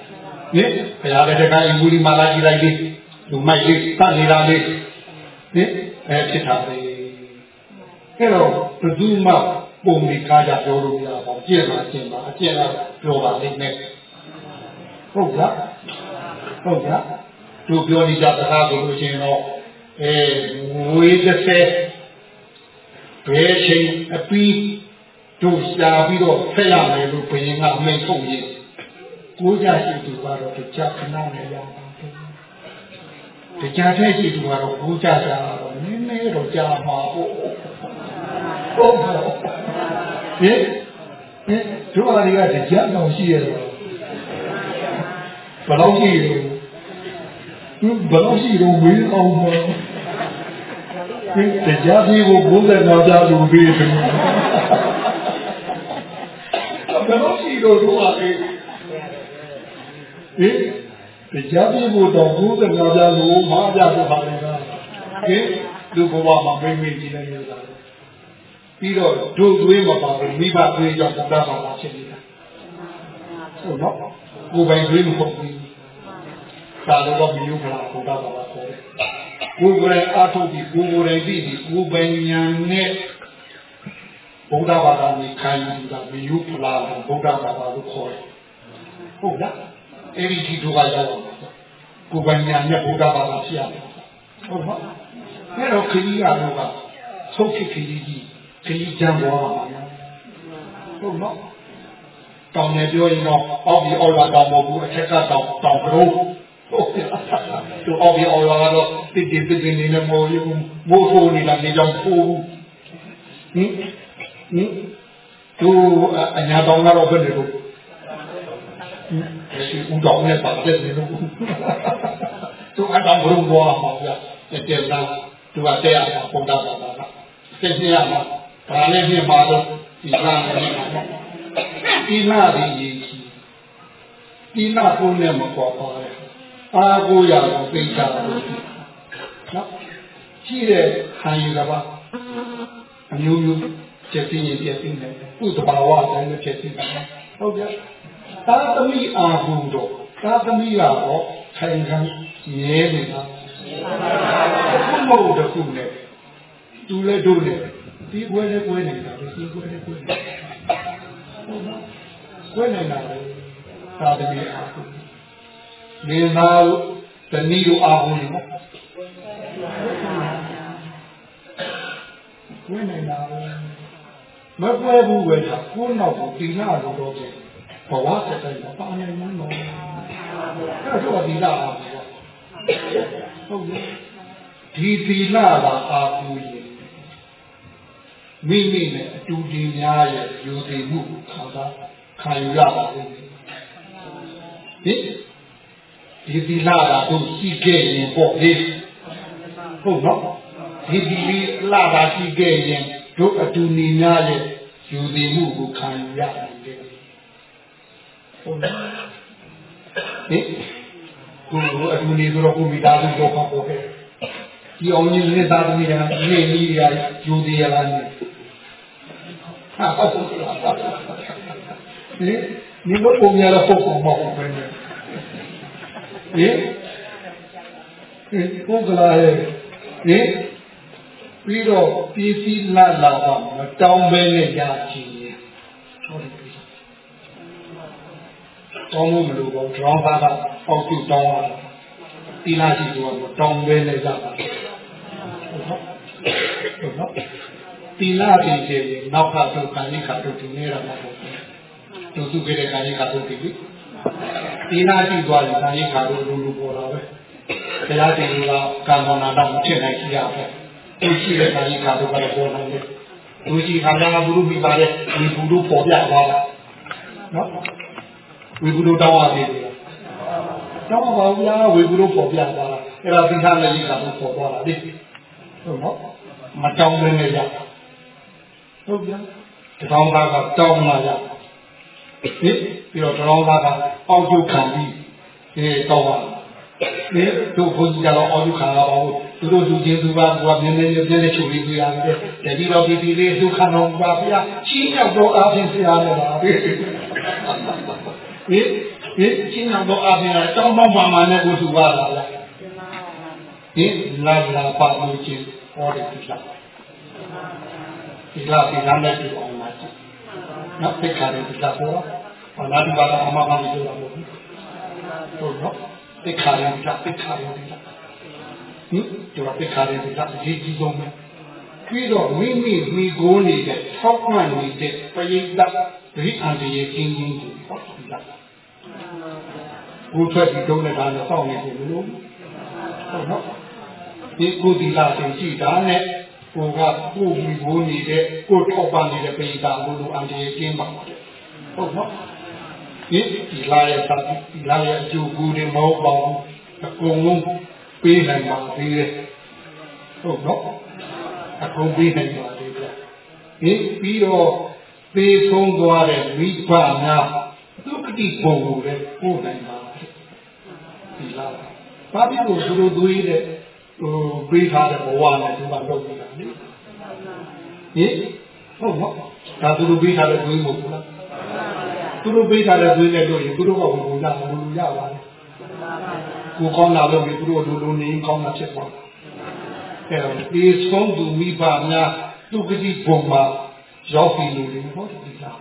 ဘုရားကတည်းကအင်္ဂုရိမာလာကြည်လိုက်လေလူမိုက်လေးတတ်နေတာလေး ဟင်အဲဖြစ်တာပဲအဲ့တော့ဘယ်သူမှပုံပြီးကားကြပြောလို့မရပါဘူးကြည့်ပါကြည့်ပါအကျင့်ကပြောပါလိမ့်မယ်ဟုတ်ဗျာဟုတ်ဗျာသူပြောနေကြစကားကိုလို့ချင်းတော့အဲငွေ30ဘယ်ချိန်အပြီးတို့ရှားပြီးတော့ဖက်ရမယ်လို့ဘုရင်ကအမိန့်ထုတ်ရင်ကိုးကြရှိသူကတော့တရားခဏနဲ့ရပါ တယ်တရားထဲရှိသူကတော့ကိုးကြတာတော့နည်းနည်းတော့ကြာမှာပေါ့ဟုတ်ပါဟင်ဟင်တို့အားတွေကတရားတော်ရှိရတော့ဘယ်လောက်ရှိရောသူဘယ်လောက်ရှိတော့ဝေးအောင်ပါတရားကြီးကိုဘုရားတော်ကြားလို့ပြီးတယ်ဘယ်လိုရှိတော့တို့ပါလဲဟင်တ ရားပြဖို့တော့ဘုရားနာပြလို့မပြတော့ပါလေကဟင်လူဘဝမှာမိမိကြည့်နေရတာပြီးတော့ဒုသွေးမပါဘူးမိဘသွေးကြောင့်ဘုရားဘာသာဖြစ်နေတာဟုတ်နော်ကိုယ်ပိုင်သွေးမဟုတ်ဘူးသာတော့မယူခလားဘုရားဘာသာခေါ်တယ်ကိုယ်ကိုယ်တိုင်အားထုတ်ပြီးကိုယ်ကိုယ်တိုင်ပြီးကိုယ်ပိုင်ဉာဏ်နဲ့ဗုဒ္ဓဘာသာကိုခံယူတာမယူဖလားဗုဒ္ဓဘာသာလို့ခေါ်တယ်ဟုတ်လား အဲ့ဒီဒီတို့ကရောက်အောင်ကိုယ်ပိုင်ညာနဲ့ဗုဒ္ဓဘာသာဖြစ်ရတယ်ဟုတ်ပါအဲ့တော့ခရီးကတော့ကသုတ်ခခရီးကြီးခရီးကြမ်းသွားပါဟုတ်နော်တောင်နေပြောရင်တော့အောက်ပြီးအောက်လာတောင်မဟုတ်ဘူးအထက်ကတောင်တောင်ကလေးဟုတ်ကဲ့သူအောက်ပြီးအောက်လာတော့တိတိတိတိနေနေမိုးရုံမိုးထိုးနေတာနေကြောင်ပို့ဟင်ဟင်သူအညာတောင်ကတော့ဘယ်လိုလု ပ်ရှိဦးတော်နဲ့ပါတယ်လို့သူအတောင်ဘုံဘွားမှာဗျတဲ့လာသူကတဲ့ရမှာပုံတာပါပါသိနေရမှာဒါလည်းပြင်ပါတော့ဒီလာနေမှာဒီလာဒီကြီးဒီလာကိုနဲ့မပေါ်ပါလေအာကိုရကိုသိတာလို့နော်ရှိတဲ့ခံယူတာပါအမျိုးမျိုးကျက်သိရင်ကျက်သိနေသူ့တဘာဝတိုင်းလည်းကျက်သိတယ်ဟုတ်ကြ သာသမီအာဟုတော့သာသမီကတော့ခိုင်ခံရဲနေတာဘုမဟုတ်တခုနဲ့သူလည်းတို့လည်းဒီကွဲလည်းကွဲနေတာပဲဒီကွဲလည်းကွဲနေတာကွဲနေတာပဲသာသမီအာဟုနေနာတဏီတို့အာဟုနော်ကွဲနေတာပဲမကွဲဘူးပဲကိုယ်နောက်ကိုတိနာလို့တော့ပဲ ဘဝစတဲ့ပါနိုင်မှာနော်အဲ့တော့ဒီလာပါဟုတ်ပြီဒီသီလပါအာပူရင်မိမိနဲ့အတူတူများရဲ့ယူတည်မှုခံစားခံယူရပါလိမ့်မယ်ဟင်ဒီသီလကတို့ရှိခဲ့ရင်ပေါ့လေဟုတ်နော်ဒီဒီလာတာရှိခဲ့ရင်တို့အတူနေများရဲ့ယူတည်မှုကိုခံယူရပါလိမ့်မယ် ဟုတ်လားဟင်ကိုယ်အတူနေဆိုတော့ကိုမိသားစုတော့ပေါ့ပေါ့ခဲ့ဒီအောင်ကြီးလက်သားသမီးကနေနီးရယူသေးရလားနေဟာဟုတ်လားဟင်ဒီလိုပုံရတော့ပုံပုံပေါ့ပဲဟင်ကိုကလာရဲ့ဟင်ပြီးတော့ပြည်စည်းလာလာပါမတောင်းပဲနဲ့ရချင်ဟုတ်တယ် တောင်းလို့မလို့ပေါ့ဒရောင်းသားကပေါက်ပြုတ်တောင်းရတာတိလာရှိသူကတောင်းပဲနဲ့ရတာဟုတ်နော်တိလာပြီးတယ်နောက်ခါတော့ကာနိခါတော့ဒီနေတာမဟုတ်ဘူးသူသူကြတဲ့ကာနိခါတော့ဒီတိလာရှိသွားရင်ကာနိခါတော့လူလူပေါ်တာပဲတရားတင်ကကာမနာတော့ဖြစ်နိုင်ရှိရပဲသူရှိတဲ့ကာနိခါတော့ကတော့ပေါ်နိုင်တယ်သူရှိခါလာဘုရုမိပါတဲ့ဒီဘုရုပေါ်ပြသွားတာနော် ဝေကုလို့တောင်းရသေးတယ်တောင်းပါဗျာဝေကုလို့ပေါ်ပြသွားတာအဲ့ဒါသီလနဲ့လိခါလို့ပေါ်သွားတာလေဟုတ်နော်မတောင်းလည်းရဟုတ်ဗျာတထောင်သားကတောင်းလာရဟင်ပြီးတော့တထောင်သားကအောက်ကျခံပြီးဒီတောင်းပါဒီတို့ဘုရားတော်အောက်ကျခံလာပါဘူးသူတို့လူချင်းသူကဘုရားမြင်းမြင်းမြင်းနဲ့ချုပ်ပြီးပြရတယ်တတိတော်ဒီဒီလေးဒုက္ခတော်ပါဗျာချင်းရောက်တော့အားဖြင့်ဆရာလည်းပါပဲ ဟင်ဟင်ချင်းရောက်တော့အားဖြင့်တောင်းပေါင်းပါမှနဲ့ကိုသူပါလာလားဟင်လာလာပါလို့ချင်းဟောတယ်ဒီလားဒီလားဒီလားနဲ့ဒီအောင်လာကြည့်နော်သိခါတယ်ဒီလားဟောဘာလာဒီပါလာအမကလည်းပြောတာမဟုတ်ဘူးဟုတ်နော်သိခါတယ်ဒီလားသိခါတယ်ဒီလားဟင်ဒီတော့သိခါတယ်ဒီလားအရေးကြီးဆုံးပဲပြီးတော့မိမိမိကိုးနေတဲ့ထောက်မှန်နေတဲ့ပရိသတ်ဒီအန္တရာယ်ကင်းကင်းကိုဟောဒီလား ဘုထွက်ပြီးတုံးနေတာနဲ့စောင့်နေတယ်လို့ဟုတ်နော်ဒီကုသီလာသင်ကြည့်တာနဲ့ကိုကကိုမိကိုးနေတဲ့ကိုထောက်ပံ့နေတဲ့ပရိသတ်ဘုလိုအန္တရာယ်ကင်းပါဟုတ်နော်ဒီဒီလာရဲ့သတိဒီလာရဲ့အကျိုးကူတွေမဟုတ်ပါဘူးအကုန်လုံးပေးနိုင်ပါသေးတယ်ဟုတ်နော်အကုန်ပေးနိုင်ပါသေးတယ်ဒီပြီးတော့ပေးဆုံးသွားတဲ့မိဘများဒုက္ခတိပုံကိုလည်းပို့နိုင်ပါ ဒီလားဘာဖြစ်လို့သူတို့သွေးတဲ့ဟိုပေးထားတဲ့ဘဝနဲ့သူကတော့ပြတာလေဟင်ဟုတ်နော်ဒါသူတို့ပေးထားတဲ့သွေးမဟုတ်ဘူးလားသူတို့ပေးထားတဲ့သွေးနဲ့တို့ရင်သူတို့ကဘုံဘုံရဘုံဘုံရပါလေကိုကောင်းလာလို့ဒီသူတို့လူလူနေကောင်းတာဖြစ်သွားတယ်အဲဒီဆုံးသူမိဘများသူကတိဘုံမှာရောက်ပြီလို့လေဟုတ်ဒီလား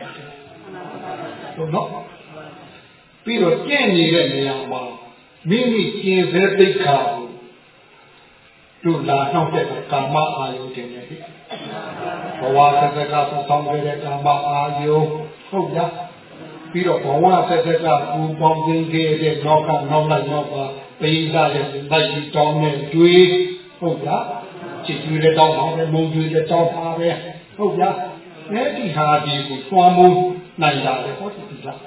ဟုတ်နော်ပြီးတော့ကျင့်နေတဲ့နေရာမှာ မိမိကျင့်စေသိက္ခာကိုတို့လာနှောက်တဲ့ကာမအာယုတင်နေပြီဘဝဆက်ဆက်ကပူဆောင်ခဲ့တဲ့ကာမအာယုဟုတ်လားပြီးတော့ဘဝဆက်ဆက်ကပူပေါင်းခြင်းခဲ့တဲ့နောက်ကနောက်လိုက်နောက်ကပိဋကရဲ့လိုက်ပြီးတောင်းတဲ့တွေးဟုတ်လားချစ်ကျွေးတဲ့တောင်းပါပဲမုံကျွေးတဲ့တောင်းပါပဲဟုတ်လားအဲ့ဒီဟာဒီကိုသွမ်းမိုးနိုင်တာလေဟုတ်ပြီလား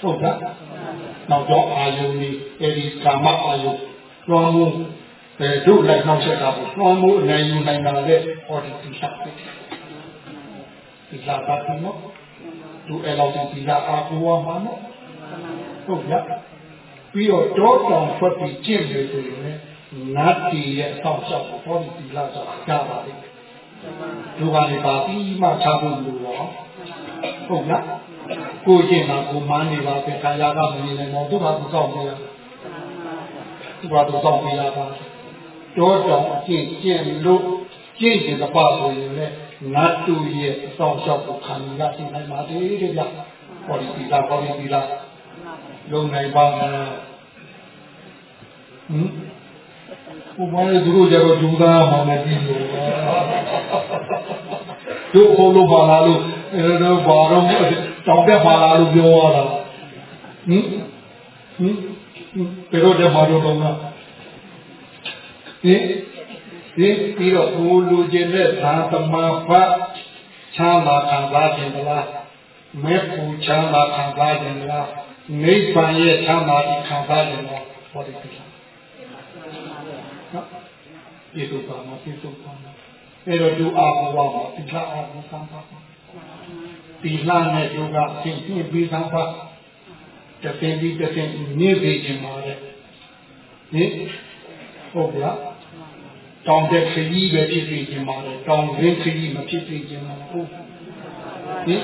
ဟုတ်လားနောက်တော့အာယုန်ဒီအဲ့ဒီကာမအာယုန်သွမ်းမိုးအဲတို့လိုက်နောက်ဆက်တာကိုသွမ်းမိုးအနိုင်ယူနိုင်တာလေဟောဒီဒီလားဒီလားပါဘူးနော်သူအဲ့လောက်ဒီလားအာကိုဝါမှာနော်ဟုတ်လားပြီးတော့တောတောင်ဖွက်ပြီးကျင့်တယ်ဆိုရင်လည်းနတ်တီရဲ့အဆောင်ရှောက်ကိုဟောဒီဒီလားဆိုကြပါလိမ့်မယ်ဒုက္ခတွေပါပြီးမှချဖို့လို့ရောဟုတ်လား ကိုကျင့်တာကိုမန်းနေပါပဲခန္ဓာကမနေနိုင်တော့ဒုက္ခကိုစောင့်နေရဒုက္ခကိုစောင့်နေရပါတောတောင်ကျင့်ကျင့်လို့ကျင့်တဲ့ပါဆိုရင်လည်းနတ်တူရဲ့အဆောင်ရှောက်ကိုခံရရှိနိုင်ပါသေးတယ်ဗျဟောဒီဒီလားဟောဒီဒီလားလုံနိုင်ပါမလားဟမ်ဘုရားသူတို့ကြတော့ဒုသားမှမကြည့်လို့တို့ဟိုလိုပါလာလို့ အဲတော့ဘာတော့တောင်းတက်ပါလာလို့ပြောရတာဟင်ဟင်ပြေတော့တဲ့ဘာလို့တော့ဟင်ဒီပြီးတော့ဘိုးလူကျင်တဲ့သာသမဖတ်ချမ်းသာခံစားခြင်းလားမေဖို့ချမ်းသာခံစားခြင်းလားနိဗ္ဗာန်ရဲ့ချမ်းသာခံစားခြင်းလားဟောဒီကိစ္စနော်ဒီလိုပါမဖြစ်တော့ပါအဲ့တော့သူအာဘဝမှာဒီလားအာဘဝသံပါ ဒီလားနဲ့သူကအရှင်ပြည့်ပြီးသံပါတပင်ပြီးတပင်နေပြီခြင်းပါလေဟင်ဟုတ်လားတောင်တဲ့ခကြီးပဲဖြစ်ပြီးခြင်းပါလေတောင်ရင်းခကြီးမဖြစ်ပြီးခြင်းပါဟုတ်ဟင်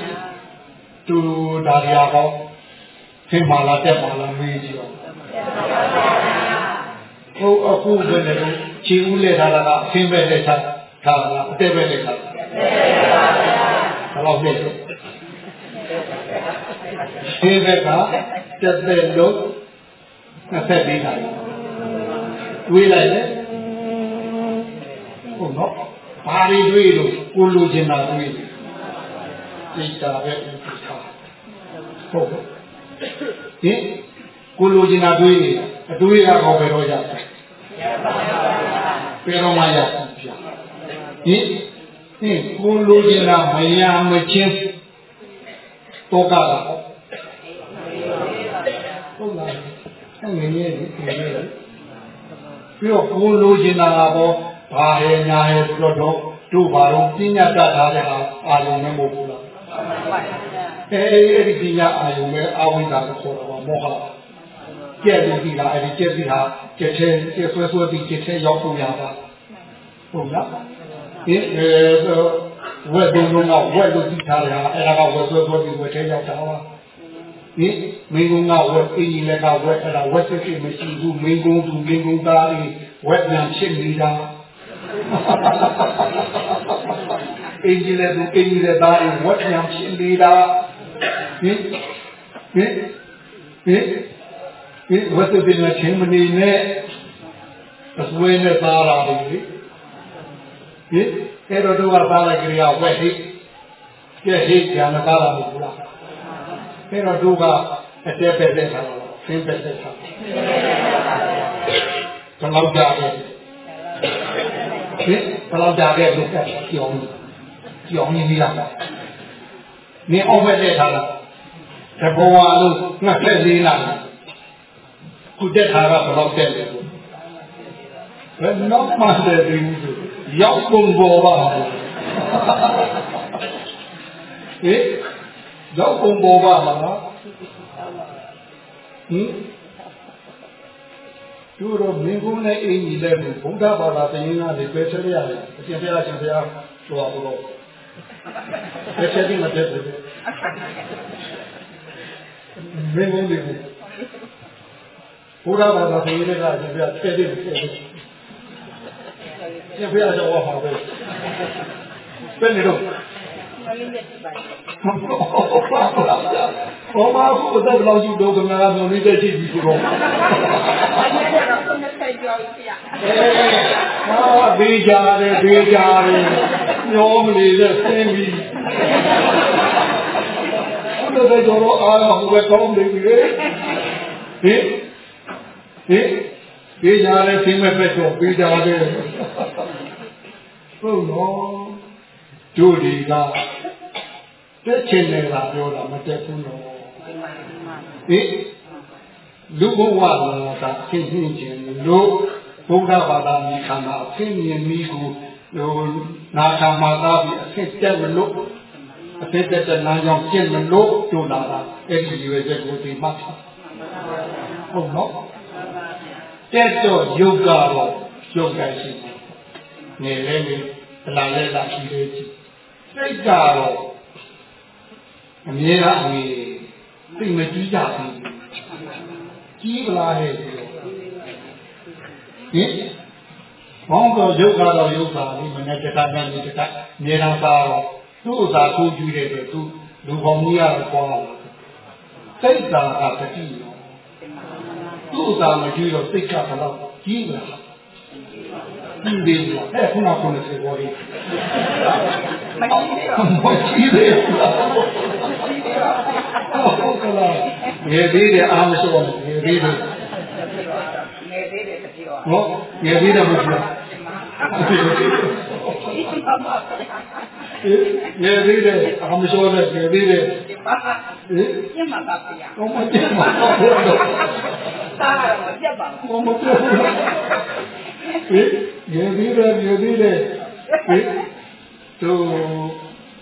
သူဒါရီယာကောသင်ပါလားတက်ပါလားမေးကြည့်တော့ဟုတ်အခုပဲလေခြေဦးလက်ထားတာကအသင်ပဲလက်ထားထားလားအတက်ပဲလက်ထား ဘယ်လောက်လဲဒီဘက်ကတက်တဲ့လို့နှစ်ဆက်ပြီးတာတွေးလိုက်လေဟုတ်နော်ဘာတွေတွေးလို့ကိုလိုချင်တာတွေးစိတ်တာပဲဥပ္ပခါဟုတ်ဟင်ကိုလိုချင်တာတွေးနေအတွေးကတော့ဘယ်တော့ရလဲဘယ်တော့မှရဘူးဗျာဟင် ဟင်ကိုလိုချင်တာမရမချင်းတော့ကတာဟုတ်လားအဲ့ငယ်ငယ်လေးငယ်ငယ်လေးပြီးတော့ကိုလိုချင်တာကတော့ဘာဟဲညာဟဲဆိုတော့တို့တို့ဘာလို့ပညာတတ်ထားတဲ့ဟာအာရုံနဲ့မဟုတ်ဘူးလားအဲအဲ့ဒီပညာအာရုံနဲ့အဝိဇ္ဇာကိုခေါ်တာပါမောဟကျက်လို့ဒီလားအဲ့ဒီကျက်ပြီးဟာကျက်ချင်းကျက်ဆွဲဆွဲပြီးကျက်ချင်းရောက်ဖို့ရပါဟုတ်လား ဒီအဲဝက်တုံးလုံးကဝက်လို့ပြီးထားတယ်ဟာအဲ့ဒါကဝက်ဆွဲဆွဲပြီးဝက်ထဲရောက်တာပါဒီမင်းကုန်းကဝက်အင်းကြီးလည်းကဝက်အဲ့ဒါဝက်စစ်စစ်မရှိဘူးမင်းကုန်းသူမင်းကုန်းသားလေးဝက်ပြန်ဖြစ်နေတာအင်းကြီးလည်းသူအင်းကြီးလည်းသားလေးဝက်ပြန်ဖြစ်နေတာဟင်ဟင်ဟင်ဒီဝတ်စစ်တဲ့ချင်းမနေနဲ့အစွဲနဲ့သားလာတယ် လေဟင်အဲ့တော့တို့ကသားလိုက်ကြရဝက်ဟိကျဲဟိညာမသားလာဘူးလားအဲ့တော့တို့ကအတက်ပဲတဲ့ထားတော့ဆင်းပဲတဲ့ထားဘယ်လောက်ကြာလဲဟင်ဘယ်လောက်ကြာခဲ့လို့ပြောင်းပြောင်းနေလားနင်းအောက်ပဲတဲ့ထားလားတဘောဝါလို့ငှက်သက်လေးလားခုတက်ထားတာဘယ်တော့တက်လဲဘယ်တော့မှတဲ့ဒီ ရောက်ပုံပေါ်ပါဟင်ရောက်ပုံပေါ်ပါမလားဟင်သူတို့မင်းကုန်းနဲ့အင်ကြီးလည်းဘုရားဘာသာတင်ရတဲ့ပဲဆက်ရတယ်အရှင်ဘုရားရှင်ဘုရားဆိုတော့ဘုရားပဲဆက်ပြီးမတက်ဘူးမင်းကုန်းတွေဘုရားဘာသာသိရတဲ့ကရှင်ဘုရားထည့်တယ်ထည့်တယ် ရှင်ဘုရားကြောက်ပါပဲဘယ်နေတော့ဘောမဘုရားဘယ်လောက်ယူတော့ကငါကမျိုးလေးတက်ကြည့်ပြီးဆိုတော့ဟာဘေးကြတယ်ဘေးကြတယ်ညောမလေးနဲ့ဆင်းပြီးဘုရားကြောတော့အားဟိုပဲကောင်းနေပြီဟင်ဟင် ဘေးကြတယ်ဆင်းမဲ့ပဲတော့ဘေးကြတယ်ဟုတ်တော့တို့တွေကတက်ချင်တယ်လားပြောတာမတက်ဘူးတော့ဟင်လူဘဝလာတာသင်သိခြင်းလို့ဘုရားဘာသာမိခန္ဓာအဖြစ်မြင်မိကိုဟိုနာခါမှာသားပြီးအဖြစ်တက်မလို့အဖြစ်တက်တဲ့နာကြောင့်ကျင့်မလို့တို့လာတာအဲ့ဒီရွယ်ချက်ကိုဒီမှတ်ဟုတ်နော် တက်တော့ယုတ်ကတော့ယုတ်ကရှိတယ်နေလဲနေအလားလဲလာရှိသေးတယ်စိတ်ကတော့အမြဲတမ်းအမြဲသိမကြည့်ကြဘူးကြီးပလားတဲ့ဟင်ဘောင်းတော့ယုတ်ကတော့ယုတ်ပါလိမ့်မနဲ့တခါနဲ့တခါနေတော့ပါတော့သူ့ဥစားကိုကြည့်တဲ့အတွက်သူလူပေါင်းကြီးရတော့ပေါ်လာစိတ်သာကတတိရော သူ့ဥစားမကြည့်တော့စိတ်ကဘလောက်ကြီးလာဒီဒီလားအဲ့ခုနကကိုယ်စေပေါ်လေးမကြည့်သေးဘူးဟုတ်ကလားငယ်သေးတယ်အားမလျှော့ငယ်သေးတယ်ငယ်သေးတယ်တတိတော့ဟုတ်ငယ်သေးတယ်မပြောငယ်သေးတယ်အားမလျှော့နဲ့ငယ်သေးတယ်ဟင်ကျင့်မှာပါဗျာဟောမကျင့်ပါ ဘူးသားကတော့မပြတ်ပါဘူးဟောမပြတ်ဘူးဟင်ငယ်သေးတယ်ငယ်သေးတယ်ဟင်သူ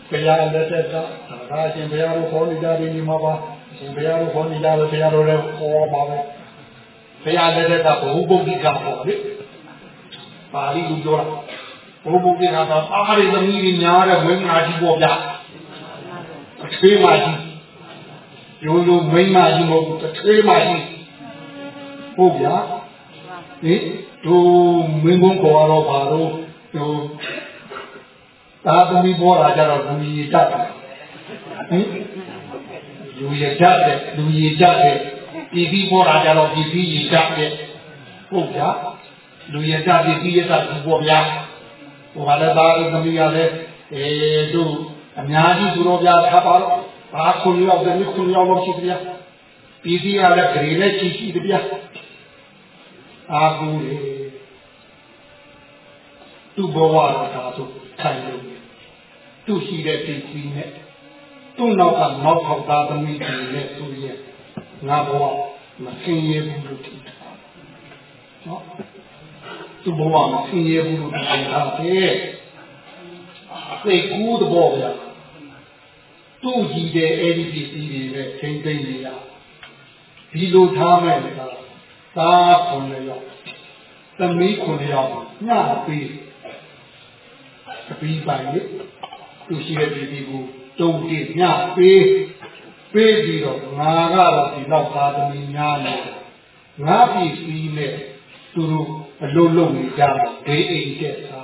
ဘုရားလက်ထက်ကဒါရှင်ဘုရားတို့ခေါ်နေကြတယ်ဒီမှာပါရှင်ဘုရားတို့ခေါ်နေကြတယ်ဘုရားတို့လည်းခေါ်ပါပဲဘုရားလက်ထက်ကဘုဟုပုဂ္ဂိကပေါ့လေပါဠိလိုပြောတာဘုဟုပုဂ္ဂိကဆိုအားရသမီးတွေများတဲ့ဝိညာဉ်ကြီးပေါ့ဗျာအထွေးမကြီးရိုးရိုးမိမကြီးမဟုတ်ဘူးအထွေးမကြီး ဟုတ်ဗျာဟင်တို့မင်းကုန်းခေါ်တော့ပါတော့တို့သာသမီပေါ်လာကြတော့လူကြီးတတ်တယ်ဟင်လူရကြတဲ့လူရကြတဲ့ပြည်ပြီးပေါ်လာကြတော့ပြည်ပြီးရကြတဲ့ဟုတ်ဗျာလူရကြပြည်ပြီးရကြဘူးပေါ့ဗျာဟိုကလည်းသားသမီးရလည်းအဲတို့အများကြီးသူတော်ဗျာထားပါတော့ဘာခုနှစ်ယောက်တည်းခုနှစ်ယောက်လောက်ရှိတယ်ဗျာပြည်ပြီးရလည်းဂရေနဲ့ရှိရှိတယ်ဗျာ အာကူလေသူ့ဘဝတော့ဒါဆိုခံလို့သူ့ရှိတဲ့ပစ္စည်းနဲ့သူ့နောက်ကနောက်ထောက်သားသမီးတွေနဲ့သူရဲ့ငါဘဝမဆင်းရဲဘူးလို့ထင်တာနော်သူသူ့ဘဝမှာဆင်းရဲဘူးလို့ပြောတာတဲ့စိတ်ကူးသဘောဗျာသူ့ကြည့်တဲ့အဲ့ဒီပစ္စည်းတွေပဲချိန်သိမ့်နေရဒီလိုထားမဲ့လေက သာခွန်လေရောက်သမီးခွန်လေရောက်ညပေးအပြီးပိုင်လေသူရှိတဲ့ပြည်ဒီကိုတုံ့ပြညပေးပေးပြီးတော့ငါကတော့ဒီတော့သာသမီများနေငါပြည်စည်းနဲ့သူတို့အလုံးလုံးနေကြတော့ဒေးအိမ်တဲ့သာ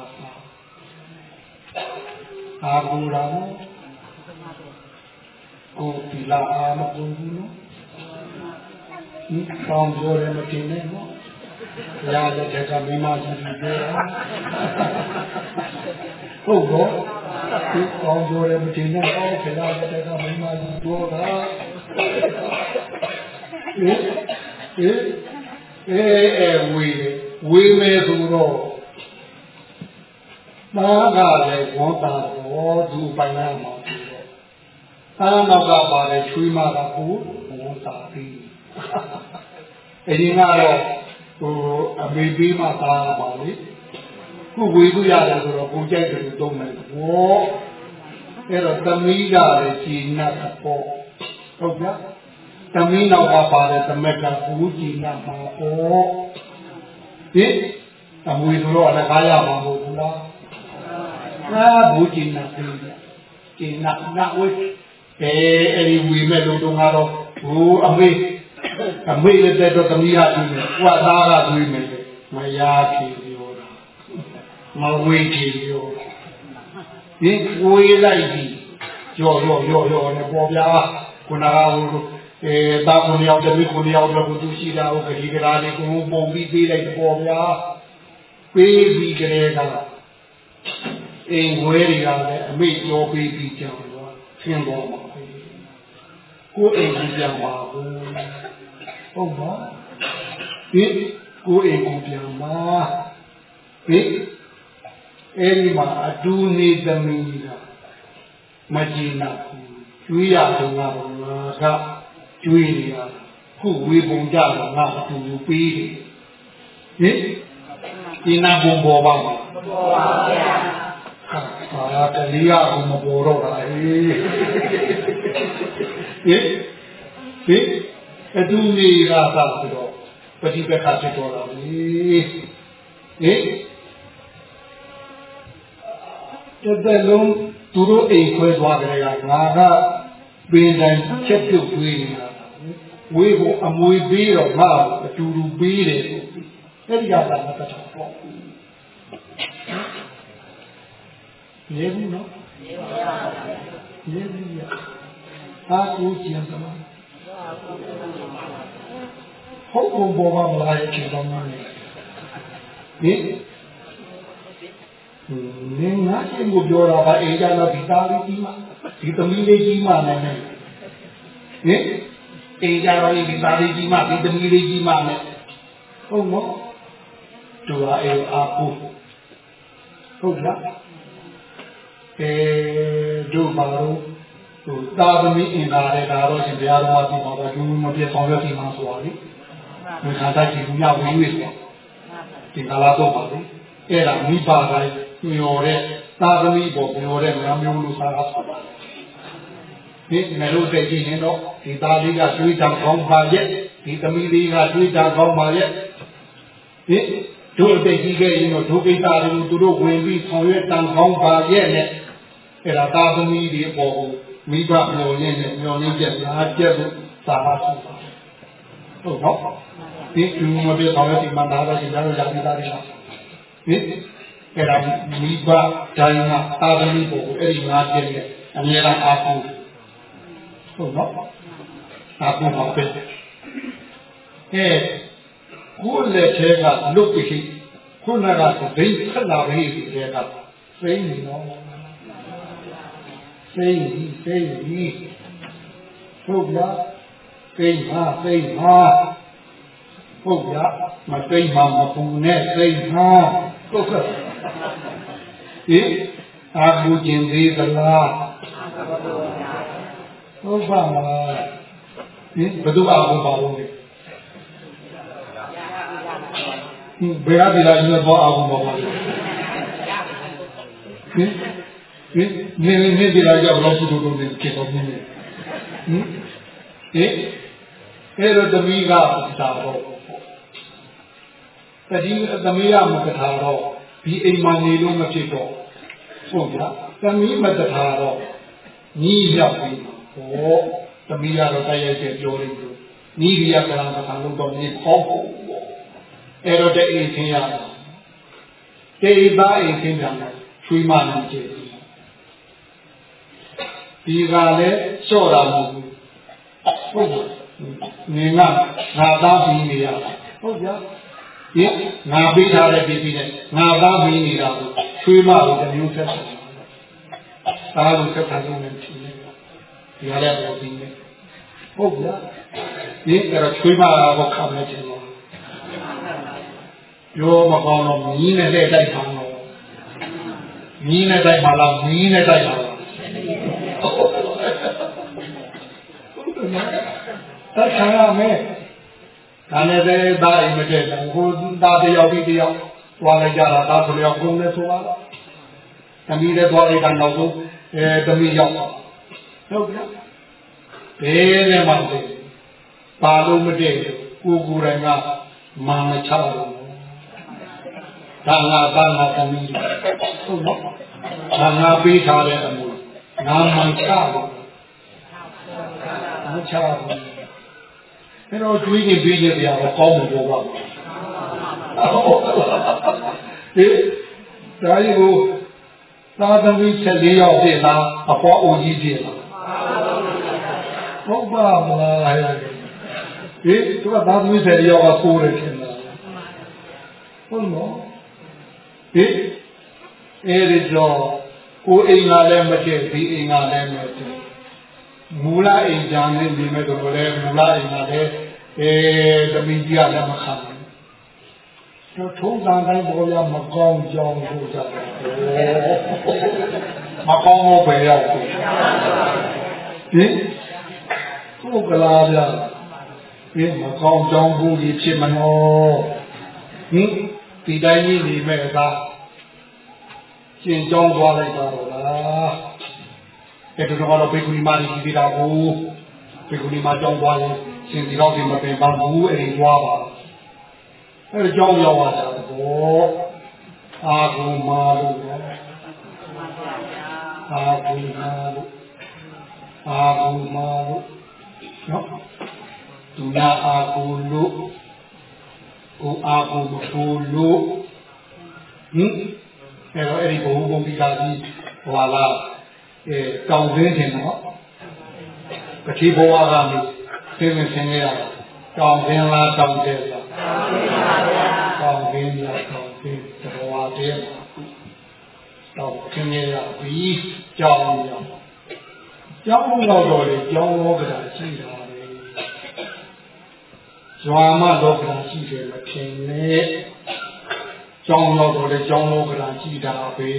အာဘူရာကိုဒီလာအာမကူဘူးနော် ဒီကောင်းပြောတယ်မတင်နဲ့နော်ဘုရားလက်ထက်ကမိမကြီးကြီးပြောတာဟုတ်တော့ဒီကောင်းပြောတယ်မတင်နဲ့ဟောဘုရားလက်ထက်ကမိမကြီးပြောတာဟင်ဟင်အဲအဲဝေဝေမယ်ဆိုတော့မာကလည်းဝန်တာတော့သူပိုင်ရမှာဆိုတော့အာနောက်ကပါလေချွေးမကကိုဝန်တာပြီး အရင်ကတော့ဟိုအမေပေးမှသားပါလေခုဝေလို့ရတယ်ဆိုတော့ကိုကြိုက်တယ်လို့သုံးမယ်ဘောအဲ့တော့သမီးကလည်းကြည်နတ်ပေါ့ဟုတ်ကြသမီးနောက်ကပါတယ်သမက်ကဘူးကြည်နတ်ပါပေါ့ဟင်အမွေဆိုတော့လည်းကားရမှာမဟုတ်ဘူးလားအာဘူးကြည်နတ်ပြီကြည်နတ်နတ်ဝိအဲအဲ့ဒီဝေမဲ့လို့တော့ကတော့ဟိုအမေ အမေလည်းတဲ့တော့သမီးဟာပြီးမယ်ကိုကသားကသွေးမယ်မရပြီပြောတာမဝေပြီပြောတာဒီဝေလိုက်ပြီရော့ရော့ရော့ရော့နဲ့ပေါ်ပြားခုနကဟိုအဲတာကိုရောက်တယ်မိကိုရောက်တော့သူရှိတာဟုတ်ကလေးကလေးကိုပုံပြီးပေးလိုက်ပေါ်ပြားပေးပြီးကြတဲ့ကအိမ်ဝဲတွေကလည်းအမိပြောပေးပြီးကြောင်တော့ဆင်းပေါ်မှာကိုယ်အိမ်ကြီးပြန်ပါဘူး ဟုတ်ပါဒီကိုယ်အိမ်ကိုပြန်ပါဒီအဲဒီမှာအတူနေသမီးကမကြည်နာဘူးကျွေးရတော့ငါကကျွေးနေရခုဝေပုံကြတော့ငါအတူပေးတယ်ဟင်ဒီနာဘုံပေါ်ပါမှာပေါ်ပါဗျာအာတလီရဘုံမပေါ်တော့တာဟေးဟင်ဟင် အတူနေကသာဆိုတော့ပฏิပက္ခဖြစ်တော့တာလေဟင်တစ်သက်လုံးသူတို့အိမ်ခွဲသွားကြတဲ့ကငါကပင်တိုင်းချက်ပြုတ်တွေးနေတာဝေးဖို့အမွေပေးတော့ငါအတူတူပေးတယ်ဆိုအဲ့ဒီကသာမတတ်တော့ပေါ့နေဘူးနော်နေဘူးရအာကိုကျန်သလားဟုတ်ဘုံ ပေါ်မှာမလာရဲ့ခြေတော်မှာလေဟင်နင်းငါချင်းကိုပြောတာကအေးကြတော့ဒီသားလေးကြီးမှဒီသမီးလေးကြီးမှလည်းဟင်အေးကြတော့ဒီသားလေးကြီးမှဒီသမီးလေးကြီးမှလည်းဟုတ်နော်တူအားအေးအားကိုဟုတ်လားအဲတို့ပါတော့ဟိုသာသမီအင်္ဂါတဲ့ဒါတော့ရှင်ဘုရားတော်ကဒီမှာတော့ဒူးမပြတ်ဆောင်ရွက်ပြီးမှဆိုတာလေ ဝိခါတကြီးမြဝေးဝေးဆိုတာဒီကလာတော့ပါလေအဲ့ဒါမိဘတိုင်းညော်တဲ့သာသမီပေါ်ညော်တဲ့ငါမျိုးလို့စားတာဆိုတာဒီငါတို့တည်ကြည့်ရင်တော့ဒီသားလေးကတွေးတံကောင်းပါရဲ့ဒီသမီးလေးကတွေးတံကောင်းပါရဲ့ဒီတို့အသက်ကြီးခဲ့ရင်တော့ဒုက္ခိတာတွေကိုသူတို့ဝင်ပြီးဆောင်ရွက်တံကောင်းပါရဲ့နဲ့အဲ့ဒါသာသမီတွေပေါ်ကိုမိဘမျော်ရင်းနဲ့မျော်ရင်းချက်လားကျက်လို့သာပါရှိပါ ဟုတ်နော်ဒီလူမပြေဆောင်ရတဲ့မှာဒါတော့ဒီလိုရာပြီးသားတွေလားဟင်အဲ့ဒါမိဘတိုင်းမှာသာသမီပေါ်ကိုအဲ့ဒီငါးချက်နဲ့အများအားအားကိုဟုတ်နော်အားကိုပါပဲအဲကိုယ်လက်ထဲကလွတ်ပြီးခုနကသဘိတ်ဆက်လာပြီးဒီကစိမ့်နေတော့စိတ်ကြီးစိတ်ကြီးဟုတ်လား စိတ်ဟာစိတ်ဟာဟုတ်လားမစိတ်မှမပူနဲ့စိတ်ဟာဟုတ်ကဲ့ဒီအာဘူခြင်းသေးသလားဟုတ်ပါမလားဒီဘယ်သူအာဘူပါလို့လဲဟဘယ်ကဒီလားညတော့အောင်ပါပါဟင်ဟင်နေနေဒီလားကြောက်လို့သူတို့တို့ကေတော့နေဟင်ဟင် အဲ့တော့သမီးကဒါတော့တတိသမီးကမကထားတော့ဒီအိမ်မှာနေလို့မဖြစ်တော့ဟုတ်ဗျာသမီးမကထားတော့ညီရောက်ပြီဟောသမီးကတော့တိုက်ရိုက်ပြောလိုက်လို့ညီရီရကံကံလုံးတော့နေပေါ့အဲ့တော့တဲ့အိမ်ခင်းရတာတေသားအိမ်ခင်းကြတယ်ချွေးမနေကြည့်ဒီကလည်းလျှော့တာမဟုတ်ဘူးဟုတ်ကဲ့ ငင်ကငါသားပြီးနေရတာဟုတ်ကြဒီငါပေးထားတဲ့ပြည်ပြည်နဲ့ငါသားပြီးနေတာကိုချွေးမကိုတမျိုးဆက်တာသားကိုဆက်တာလို့လည်းဖြစ်နေတယ်ဒီကလည်းပေါ်ပြီးနေဟုတ်ကြဒီကတော့ချွေးမကိုခံနေတယ်ပြောမကောင်းတော့မီးနဲ့တဲ့တိုက်ပါတော့မီးနဲ့တိုက်ပါလားမီးနဲ့တိုက်ပါလား သက်ခံရမယ်ဒါနဲ့ပဲဒါအိမ်မတည့်ဘူးကိုဒါတယောက်ပြီးတယောက်သွားလိုက်ကြတာဒါဆိုတော့ကုန်လဲဆိုပါတော့သမီးလည်းသွားလိုက်တာနောက်ဆုံးအဲသမီးရောက်ဟုတ်ကဲ့ဘယ်နဲ့မှမတည့်ပါလို့မတည့်ကိုကိုယ်တိုင်ကမာမချဘူးဒါငါသားငါသမီးဟုတ်နော်ဒါငါပေးထားတဲ့အမှုငါမှန်ချဘူးမချဘူး အဲ့တော့တွေးနေပြီးနေပြတော့ကောင်းမှုပေါ်ပါဟေးဒါရီကိုသာသမီ14ယောက်ပြင်လားအဖွားအိုကြီးပြင်လားဟုတ်ပါမလားဟေးသူကသာသမီ14ယောက်ကကိုးတယ်ပြင်လားဟုတ်နော်ဟိအဲဒီတော့ကိုအိမ်ကလည်းမတည့်ဒီအိမ်ကလည်းမတည့်မူလအိမ်ကြံနေနေမဲ့တော့လည်းမူလအိမ်ကလည်း အဲသမီးကြီးကလည်းမခံဘူးတော့ထုံးစံတိုင်းပေါ်ရမကောင်းကြောင်းကိုကြတယ်မကောင်းတော့ပဲရောက်ပြီဟင်ကိုကလာပြဒီမကောင်းကြောင်းဘူးကြီးဖြစ်မလို့ဟင်ဒီတိုင်းကြီးနေမဲ့ကကျင်ကြောင်းသွားလိုက်တာတော့လားအဲ့ဒါတော့ဘေကုနီမာကြီးဒီတာကိုဘေကုနီမာကြောင်းသွားရင် ရှင်ဒီတော့ဒီမပင်ပါဘူးအဲ့ဒီသွားပါအဲ့ဒါကြောင်းရောက်လာတာတော့အာဂုမာလို့အာဂုမာလို့အာဂုမာလို့နော်သူနာအာဂုလို့ကိုအားကိုမထိုးလို့ဟင်အဲတော့အဲ့ဒီဘုံဘုံပြီးသားကြီးဟွာလာအဲတောင်ရင်းတင်တော့ပတိဘဝကနေ သိနေဆင်းရတာတောင်ရင်းလားတောင်တဲ့လားတောင်ရင်းလားတောင်တဲ့ဘဝတည်းတောင်ခင်းရပြီးကြောင်းရောက်ကြောင်းရောက်တော့လေကြောင်းလောကတာရှိတာဇွာမလောကရာရှိတယ်မထင်နဲ့ကြောင်းတော့တော့လေကြောင်းလောကရာရှိတာပဲ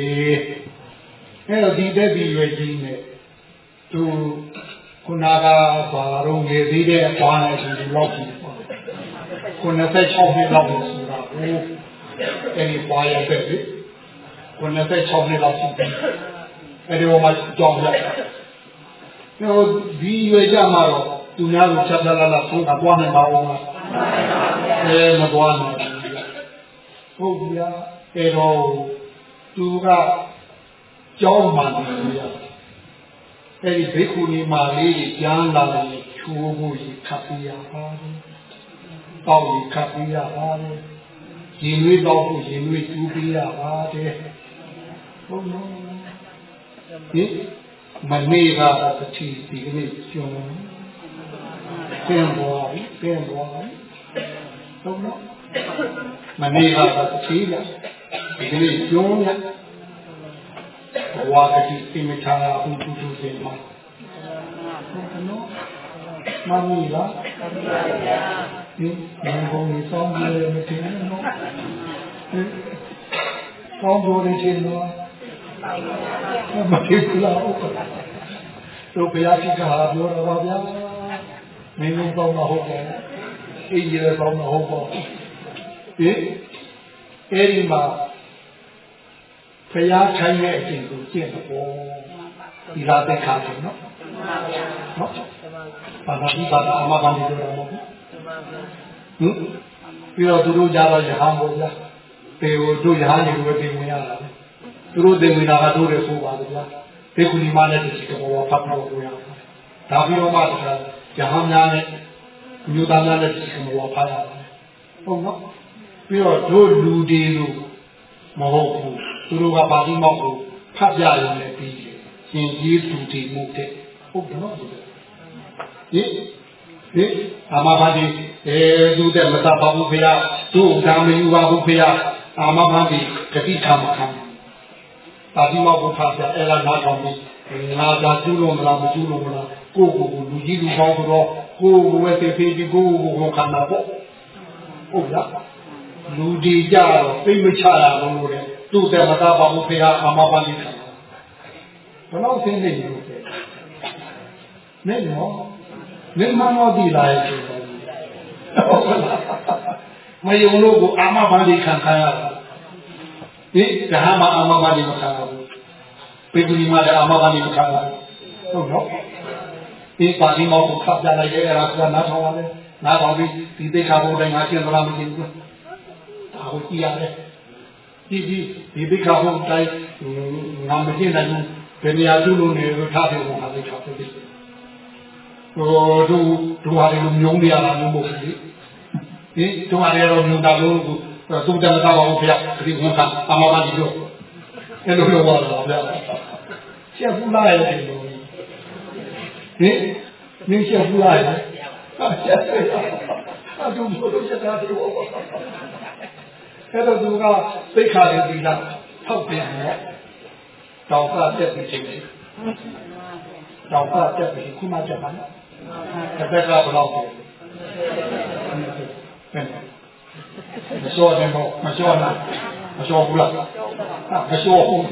အဲ့တော့ဒီတက်ပြီးရွယ်ကြီးနဲ့သူ ခုနကဘာတော့ငယ်သေးတဲ့အပွားနဲ့ဒီလောက်ကြီးပေါ့ခု96နှစ်လောက်ဆိုတာဟိုအဲ့ဒီပွားရပဲလေခု96နှစ်လောက်ရှိတယ်အဲ့ဒီဟိုမှာကြောင်းရောက်ဟိုဒီရွယ်ကြမှာတော့သူများကိုချက်ချက်လာလာဆုံးတာပွားနေပါဦးလားအဲမသွားနိုင်ဘူးဟုတ်ဗျာအဲတော့သူကကြောင်းမှန်တယ်ဗျာ အဲဒီဘိက္ခုနီမာလေးကြီးကြားလာတယ်ချိုးဖို့ရခပ်ပြရပါတယ်တောက်ရခပ်ပြရပါတယ်ရင်ွေးတော့ဖို့ရင်ွေးတူးပြရပါတယ်ဟုတ်နော်ဒီမနေ့ကပတိဒီကနေ့ကျုံပြန်ပေါ်ပြီပြန်ပေါ်ပြီဟုတ်နော်မနေ့ကတော့တစ်သေးလားဒီကနေ့ကျုံးရ ဘဝကတိအင်မချာဘုသူသူစင်မှာဟုတ်နော်မမီလားဒီဘယ်ဘုံကြီးဆောင်ရမတင်နော်ဆောင်းပေါ်နေတယ်နော်မဖြစ်ဘူးလားဟုတ်ကဲ့တို့ဘုရားရှိခိုးဟာပြောတော့ပါဗျာမင်းလုံးတော့မဟုတ်ပါဘူးအေးရတော့မဟုတ်ပါဘူးဟင်အဲ့ဒီမှာဖ ရာထိုင်တဲ့အချိန်ကိုကျင့်တော့ဒီလာတဲ့ခါတယ်နော်နော်ဘာသာဒီဘာသာအမဘာနေလို့တော့မဟုတ်ဘူးဟင်ပြီးတော့သူတို့ကြတော့ရဟန်းပေါ့ဗျာပေကိုတို့ရဟန်းတွေကိုတင်ဝင်ရတာလေသူတို့တင်ဝင်တာကတို့လည်းဆိုပါဗျာဒေကုလီမနဲ့ဒီကဘောဖတ်လို့ဝင်ရတာဒါပြီးတော့မှတခါရဟန်းများနဲ့မြို့သားများနဲ့ဒီကဘောဖတ်ရတယ်ဟုတ်နော်ပြီးတော့တို့လူတွေလို့မဟုတ်ဘူး သူတို့ကပါဠိမောက်ကိုဖတ်ပြရုံနဲ့ပြီးတယ်ရှင်ကြီးသူတည်မှုတဲ့ဟုတ်တယ်နော်ဟင်ဟင်အာမဘာဒီအဲသူတဲ့မသာပါဘူးဖေရသူ့ဓာမယူပါဘူးဖေရအာမဘာဒီတတိခါမခံပါဠိမောက်ကိုဖတ်ပြအဲ့ဒါနားထောင်ပြီးငါသာကျူးလို့မလားမကျူးလို့မလားကိုယ့်ကိုယ်ကိုလူကြီးလူကောင်းဆိုတော့ကိုယ်ကိုယ်ပဲသိဖေးပြီးကိုယ်ကိုယ်ကိုခန္ဓာပေါ့ဟုတ်လားလူဒီကြတော့သိမချရဘူးလို့လေ သူ့တဲ့မသာပါဘူးဖေရအာမဘာဒီခံဘယ်တော့သိနေလို့ပဲနဲ့နော်နေမမောဒီလာရဲ့မယုံလို့ကိုအာမဘာဒီခံခံရတာဒီဒါမှအာမဘာဒီမခံရဘူးပေဂူဒီမှာလည်းအာမဘာဒီမခံရဘူးဟုတ်နော်ဒီပါဠိမောကိုဖတ်ပြလိုက်ရဲ့အဲ့ဒါကနားထောင်ရတယ်နားထောင်ပြီးဒီသိခါဘုရားငါကျင့်သလားမကျင့်ဘူးဒါကိုကြည့်ရတယ် ဒီဒီဒီသိခါဘုရားတိုင်းငါမကျင့်နိုင်ဘူးဘယ်နေရာသူ့လိုနေလို့ထားတယ်ဘုရားသိခါဘုရားဟိုတို့တို့ဟာလည်းမြုံနေရတာမျိုးမဟုတ်ဘူးဟင်တို့ဟာလည်းတော့မြုံတာလို့သူ့တန်တာပါဘုရားဒီဝန်ခံအမဘာဒီလို့အဲ့လိုပြောပါတော့ဗျာချက်ဘူးလားရဲ့ဒီလိုဟင်မင်းချက်ဘူးလားရဲ့ချက်အတူဘုလို့ချက်တာဒီဘော အဲ့တော့သူကသိခါတယ်ဒီလားထောက်ပြန်တော့တောင်ကတက်ပြီးချိန်လေးတောင်ကတက်ပြီးခုမှတက်ပါနော်တစ်ခါဘယ်လောက်ပဲမလျှော့တယ်ပေါ့မလျှော့လားမလျှော့ဘူးလားမလျှော့ဘူး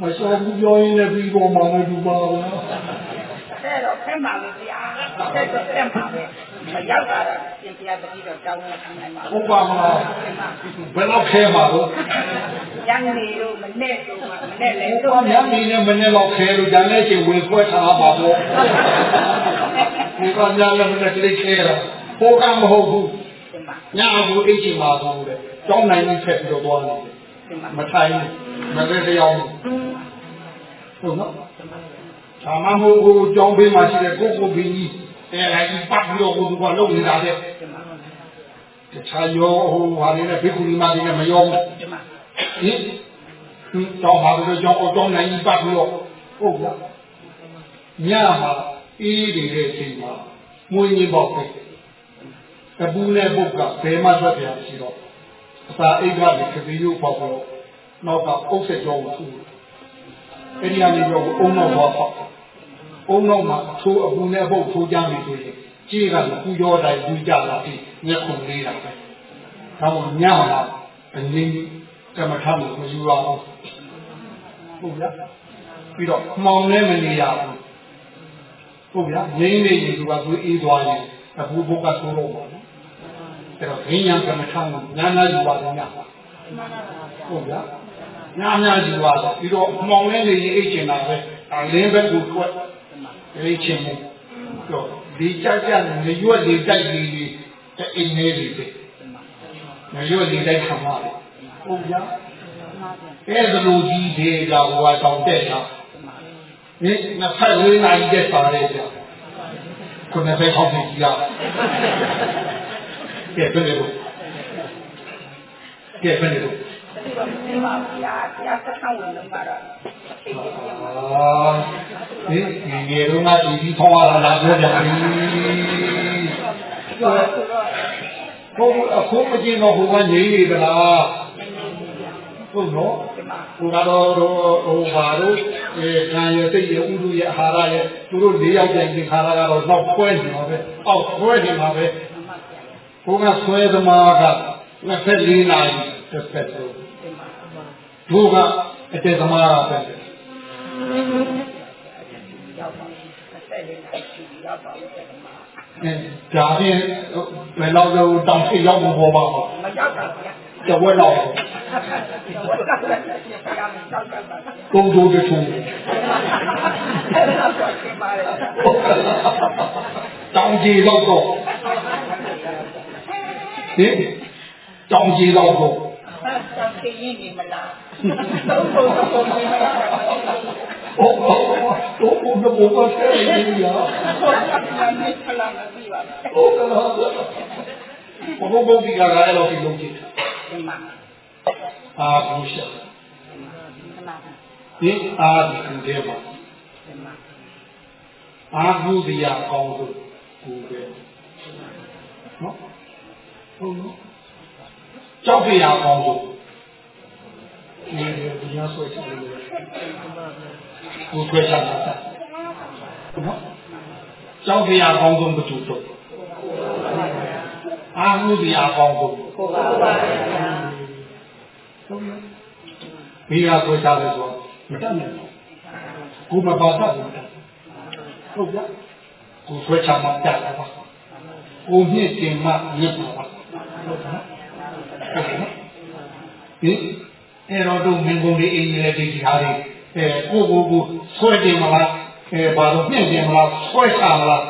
မလျှော့ဘူးပြောရင်လည်းပြီးပေါ်မှာလည်းဒီပါဘူးနော် အဲ့တော့ဖက်ပါပဲဗျာအဲ့တော့ဖက်ပါပဲမရောက်တာပြင်ပြတတိတော့တောင်းနေနိုင်ပါဟုတ်ပါမလားဘယ်တော့ခဲမှာလို့ရန်နေလို့မနဲ့လို့မနဲ့လေတော့ရန်နေနဲ့မနဲ့တော့ခဲလို့ရန်နေချင်းဝင်ခွဲထားပါပေါ့ဒီကညာလည်းမနဲ့ကလေးခဲတာဟိုကမဟုတ်ဘူးညာဘူးအိတ်ချင်ပါဘူးတဲ့ကြောင်းနိုင်ပြီးဖက်ပြီးတော့သွားနေတယ်မထိုင်မလဲတရားဟုတ်နော် ဒါမှမဟုတ်ကိုကြောင်းဘေးမှာရှိတဲ့ကိုကိုဘင်းကြီးအဲအဲ့ဒီပတ်ပြီးတော့ကိုသူကလုံနေတာတဲ့တခြားရောဟိုဟာနေနဲ့ဘေကုလီမာနေနဲ့မရောဘူးဟင်သူကြောင်းပါလို့ကြောင်းအကြောင်းနိုင်ပတ်ပြီးတော့ဟုတ်လားညမှာအေးနေတဲ့အချိန်မှာမွေးကြီးပေါက်ပဲအပူနဲ့ပုတ်ကဘယ်မှထွက်ပြန်ရှိတော့အစာအိတ်ကလည်းခတိရုပ်ပေါက်တော့နောက်ကအုပ်ဆက်ကြောကိုထူအဲ့ဒီကနေတော့အုံနောက်သွားပေါက် အုံနောက်မှာထိုးအပူနဲ့ပုတ်ထိုးကြမယ်ဆိုရင်ကြီးကလည်းပူရောတိုင်းပူကြလာပြီးမျက်ခုံလေးတာပဲဒါမှညမှာအငင်းကမ္မထာကိုမယူရအောင်ဟုတ်ဗျာပြီးတော့မှောင်လည်းမနေရဘူးဟုတ်ဗျာငင်းနေရင်သူကသူအေးသွားရင်အပူဘုတ်ကဆိုးတော့ပါနော်အဲ့တော့ဘိညာကမ္မထာကိုညာနာယူပါတော့ညဟုတ်ဗျာညာညာယူပါတော့ပြီးတော့မှောင်လည်းနေရင်အိတ်ချင်တာပဲ အလင်းဘက်ကိုထွက်အိတ်ချင်မှုတော့ဒီကြကြနေရွက်လေးတိုက်လေးလေးအိမ်လေးလေးတဲ့နေရွက်လေးတိုက်ခံပါလေဟုတ်ဗျာအဲ့ဒါလိုကြီးတွေကဘဝတောင်တက်တာဟင်နှစ်ဖက်လေးနိုင်တဲ့ပါလေကြာခုနှစ်ဖက်ဟောင်းကြီးလားကဲဘယ်လိုကဲဘယ်လို ဒီမှာဗျာတရားစခန်းဝင်လို့ပါတော့အာဒီဒီရေတော့ငါဒီဒီထောင်းလာတာပြောကြပြီဟိုအခုမကျင်တော့ဟိုကနေနေသလားဟုတ်နော်ဟိုကတော့ဟိုပါတော့အဲခံရစိတ်ရဥဒုရဲ့အာဟာရရဲ့သူတို့၄ယောက်တိုင်ဒီခါရကတော့နောက်ခွဲနေမှာပဲအောက်ခွဲနေမှာပဲဟိုကဆွဲသမားက24နာရီတစ်ဖက်ဆုံး ဘုကအတေသမားကပဲအဲဒါဖြင့်ဘယ်လောက်တော့တောင်ဖြစ်ရောက်ဖို့ပေါ်ပါ့မတဝက်တော့ကုန်းတိုးတထုံတောင်ကြီးတော့တော့ဟင်တောင်ကြီးတော့ သတ်သိရင်ဒီမလားသုံးဖို့ပုံပြီးမလားဟုတ်ဟုတ်တော့ဘုရားဘုရားဆရာကြီးရာဆလာမပြီးပါဘူးဟုတ်ကလားဘုဘုံဒီကရာအဲ့လိုဒီလုပ်ကြည့်တာအာဘုရားဒီအာဒီကံတဲ့ပါအာဟုဒီယာကောင်းဆုံးကိုယ်ပဲနော်ဟုတ်နော် ကြောက်တရားကောင်းလို့ဒီတရားဆွဲချလို့ကိုယ်ဆွဲချတာနော်ကြောက်တရားကောင်းဆုံးဘယ်သူတော့အာဟုတရားကောင်းလို့ကိုယ်ပါပါဟုတ်နော်မိဂါဆွဲချတယ်ဆိုတော့မတတ်နိုင်ဘူးကိုယ်မပါတတ်ဘူးဟုတ်ကြကိုဆွဲချမှပြတာပါကိုမြင့်တင်မှမြင့်ပါပါဟုတ်ကဲ့ ဟုတ်ကဲ့ဟင်အဲ့တော့တို့မင်းကုန်လေးအင်းကြီးလေးဒီဟာလေးအဲကိုကိုကိုဆွဲတင်မလားအဲဘာလို့မြင့်တင်မလားဆွဲချမလား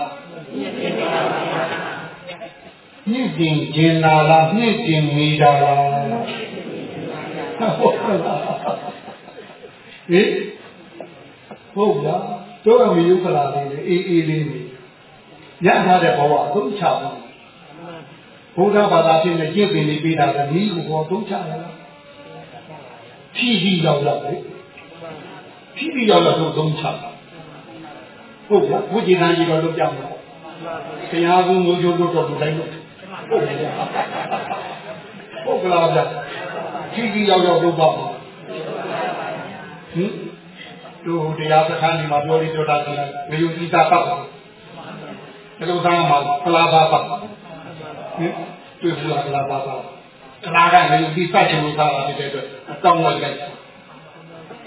မြင့်တင်ကျင်လာလားမြင့်တင်မိတာလားဟုတ်ကဲ့ဟင်ဟုတ်လားတို့ကမယုတ်ကလာလေးလေအေးအေးလေးနေရထားတဲ့ဘဝသုံးချဘူး ဘုရားဘာသာဖြစ်နေကျင့်ပင်နေပေးတာကဒီကိုဘောသုံးချရလားဖြီးဖြီးရောက်ရောက်လေဖြီးဖြီးရောက်ရောက်သုံးချဟုတ်ကဲ့ဘုရားကြီးတော်လုပ်ကြမှာဆရာကငိုကြိုးလို့တော့တိုင်းလို့ဟုတ်ကဲ့ဟုတ်ကလားဗျဖြီးဖြီးရောက်ရောက်လုပ်ပါဟင်တို့တရားစခန်းဒီမှာပြောပြီးပြောတာကငရုတ်တိတာပတ်တယ်ဘယ်လိုသားမှာကလာပါပတ် ဟင်တွေ့ဘူးလားကလာပါပတ်ကလာကငရုတ်တိပတ်ချင်လို့သားတာဖြစ်တဲ့အတွက်အတောင်းလိုက်လိုက်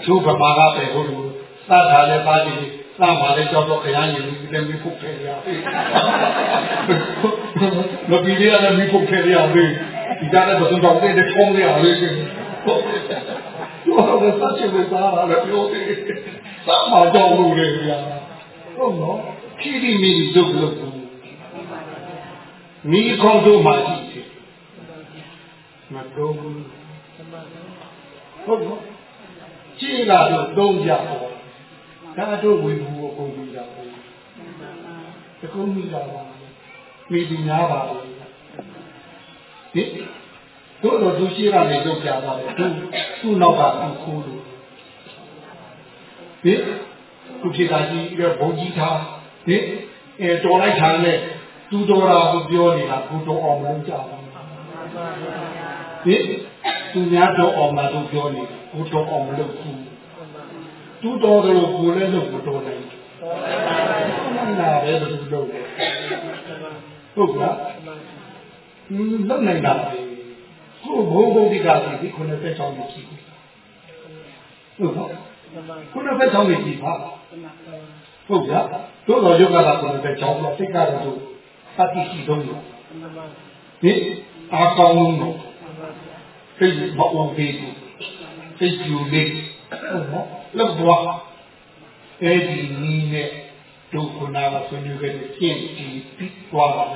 သူဗမာကပဲဟုတ်လို့စတာလည်းပါကြည့်စမှာလည်းကြောက်တော့ခရမ်းရင်ဒီလည်းမိဖို့ဖယ်ရမပြီးရလည်းမိဖို့ဖယ်ရပြီဒီကြတဲ့ဘုံတော်တဲ့ထုံးရလေပြောတော့စချင်လို့သားတာလည်းပြောတယ်စမှာကြောက်လို့လေဗျာဟုတ်နော်ဖြီးပြီးမိဒုက္ခလို့ မိခေါ်တို့မှကြည့်တယ်မတော်ဘူးဟုတ်နော်ကြည့်လာတော့သုံးကြတော့ဒါတို့ဝေဘူးကိုပုံပြီးတာပဲတကုံးမိတာပါမိဒီညာပါလေဟင်တို့တော့သူရှိရနေတော့ပြတာလေသူသူ့နောက်ကသူခိုးလို့ဟင်ခုဖြစ်တာကြီးတဲ့ဘုံကြီးထားဟင်အဲတော်လိုက်တာနဲ့ သူတော်တာကိုပြောနေတာကိုတော်အောင်မလုပ်ကြဘူးဟင်သူများတော်အောင်လာတော့ပြောနေတာကိုတော်အောင်မလုပ်ဘူးသူတော်တယ်လို့ကိုလည်းလုပ်ကိုတော်နိုင်တယ်နာပဲဘယ်လိုလုပ်လဲဟုတ်လားလုံနိုင်တာပဲကိုဘုံဘုံဒီကစီဒီခုနှစ်သက်ချောင်းကြီးရှိတယ်ဟုတ်ပါခုနှစ်သက်ချောင်းကြီးရှိပါဟုတ်ကြတို့တော်ယုတ်ကလာခုနှစ်သက်ချောင်းတော့စိတ်ကတော့ သူသတိရှိဆုံးလို့ဟင်အာကောင်းလို့စိတ်မအောင်သေးဘူးစိတ်ယူလေးဟုတ်နော်လောက်တော့အဲ့ဒီနည်းနဲ့ဒုက္ခနာကဆွေးနွေးခဲ့တဲ့ကျင့်ပြီးပြီးသွားတာ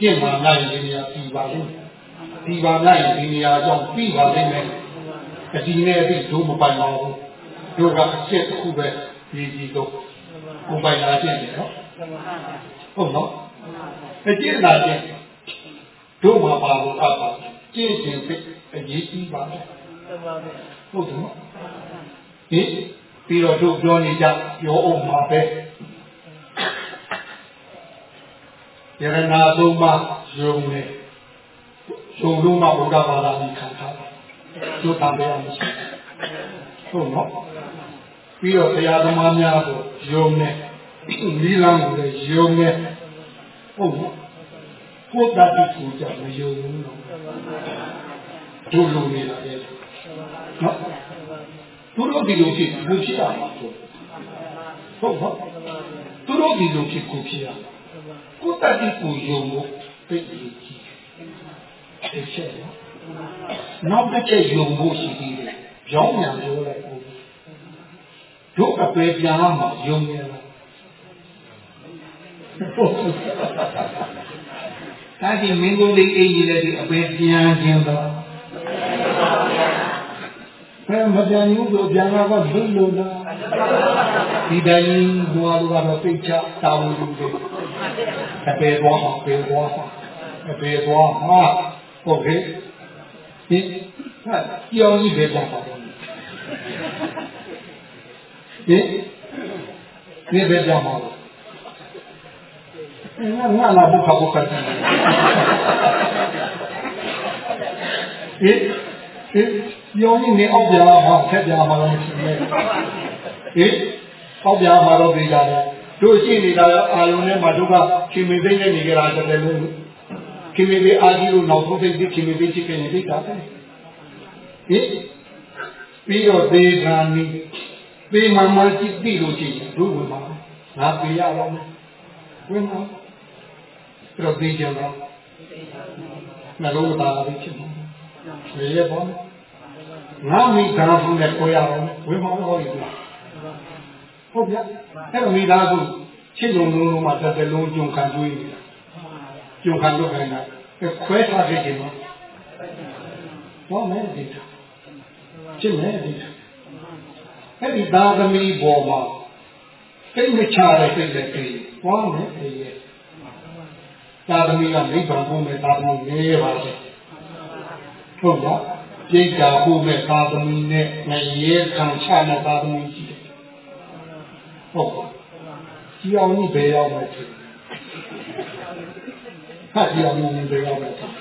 ကျင့်မှနိုင်ရင်များပြီးပါလိမ့်မယ်ဒီပါနိုင်ဒီနေရာကြောင့်ပြီးပါလိမ့်မယ်အဒီနဲ့အပြီးဒုမပိုင်ပါဘူးတို့ကအချက်တစ်ခုပဲဒီဒီတော့ကိုပိုင်လာခြင်းတယ်နော်ဟုတ်နော် အကျင့်လာခြင်းတို့မှာပါလို့အပ်ပါကျင့်ခြင်းစိတ်အရေးကြီးပါမယ်ဟုတ်တယ်နော်ဟင်ပြီးတော့တို့ပြောနေကြပြောအောင်မှာပဲယရနာသုံးပါးယုံနေယုံလို့မှဘုရားဘာသာကြီးခံထားတယ်တို့တန်တရားမရှိဟုတ်နော်ပြီးတော့တရားသမားများကိုယုံနေလီလံကိုလည်းယုံနေ ဟုတ်နော်ကိုယ်တတိကိုကြမယုံဘူးနော်တို့လိုနေတာလေနော်သူတို့ဒီလိုဖြစ်ကိုဖြစ်တာပါဟုတ်ဟုတ်သူတို့ဒီလိုဖြစ်ကိုဖြစ်ရကိုယ်တတိကိုယုံလို့သိတယ်ကြီးတယ်ချက်နော်နောက်တစ်ချက်ယုံဖို့ရှိသေးတယ်ကြောင်းမြန်ပြောလိုက်ဦးတို့အပေပြန်လာမှယုံနေလားတာ ဒီမင်းတို့လေးအိမ်ကြီးလည်းဒီအပေပြန်ခြင်းတော့ဘယ်မပြန်ဘူးဆိုပြန်လာတော့လွတ်လို့လားဒီတိုင်းဘွားတို့ကတော့သိချတောင်းလို့တယ်အပေသွားမှာပေသွားမှာအပေသွားမှာဟုတ်ကဲ့ဒီဟာကြောင်ကြီးပဲပြန်ပါတော့ဒီဒီပဲပြန်ပါတော့ ငါငါလာဘုခဘုခတိဟေးဟေးယောင်းနေအောက်ပြာမှာဖက်ပြာမှာတော့ရှိနေဟေးအောက်ပြာမှာတော့ပြေးကြတယ်တို့ရှိနေတာအာယုန်နဲ့မှာတို့ကခင်မေသိနေနေကြတာတကယ်လို့ခင်မေသိအာကြီးလို့နောက်ဆုံးသိပြီးခင်မေသိချစ်ခင်နေသိတာပဲဟေးပြီးတော့သေခါနီးသေမှမှကြည့်ပြီးလို့ရှိရင်တို့ဝင်ပါငါပြေရအောင်ဝင်ပါ ပြီးတော့သေးကြတော့နှလုံးသားလေးဖြစ်မှာလေရပါငါမိသားစုနဲ့ကိုရအောင်ဝင်ပါတော့ဟုတ်ပြီဟုတ်ဗျအဲ့တော့မိသားစုချစ်လုံးလုံးလုံးမှာတစ်တလုံးကြုံခံကြွေးနေတာကြုံခံလို့ခိုင်းတာခွဲထားခဲ့ခြင်းတော့ဘောမဲဒီချစ်မဲဒီအဲ့ဒီသာသမီပေါ်မှာစိတ်မချတဲ့စိတ်နဲ့ပြေးဘောမဲဒီရဲ့ သာသမီကနိဗ္ဗာန်ဖို့မဲ့သာသမီနေပါစေဟုတ်လားပြိတ္တာဖို့မဲ့သာသမီနဲ့ငရေခံချတဲ့သာသမီရှိတယ်ဟုတ်ပါဒီအောင်ကြီးဘယ်ရောက်မှဖြစ်ဟာဒီအောင်ကြီးဘယ်ရောက်မှဖြစ်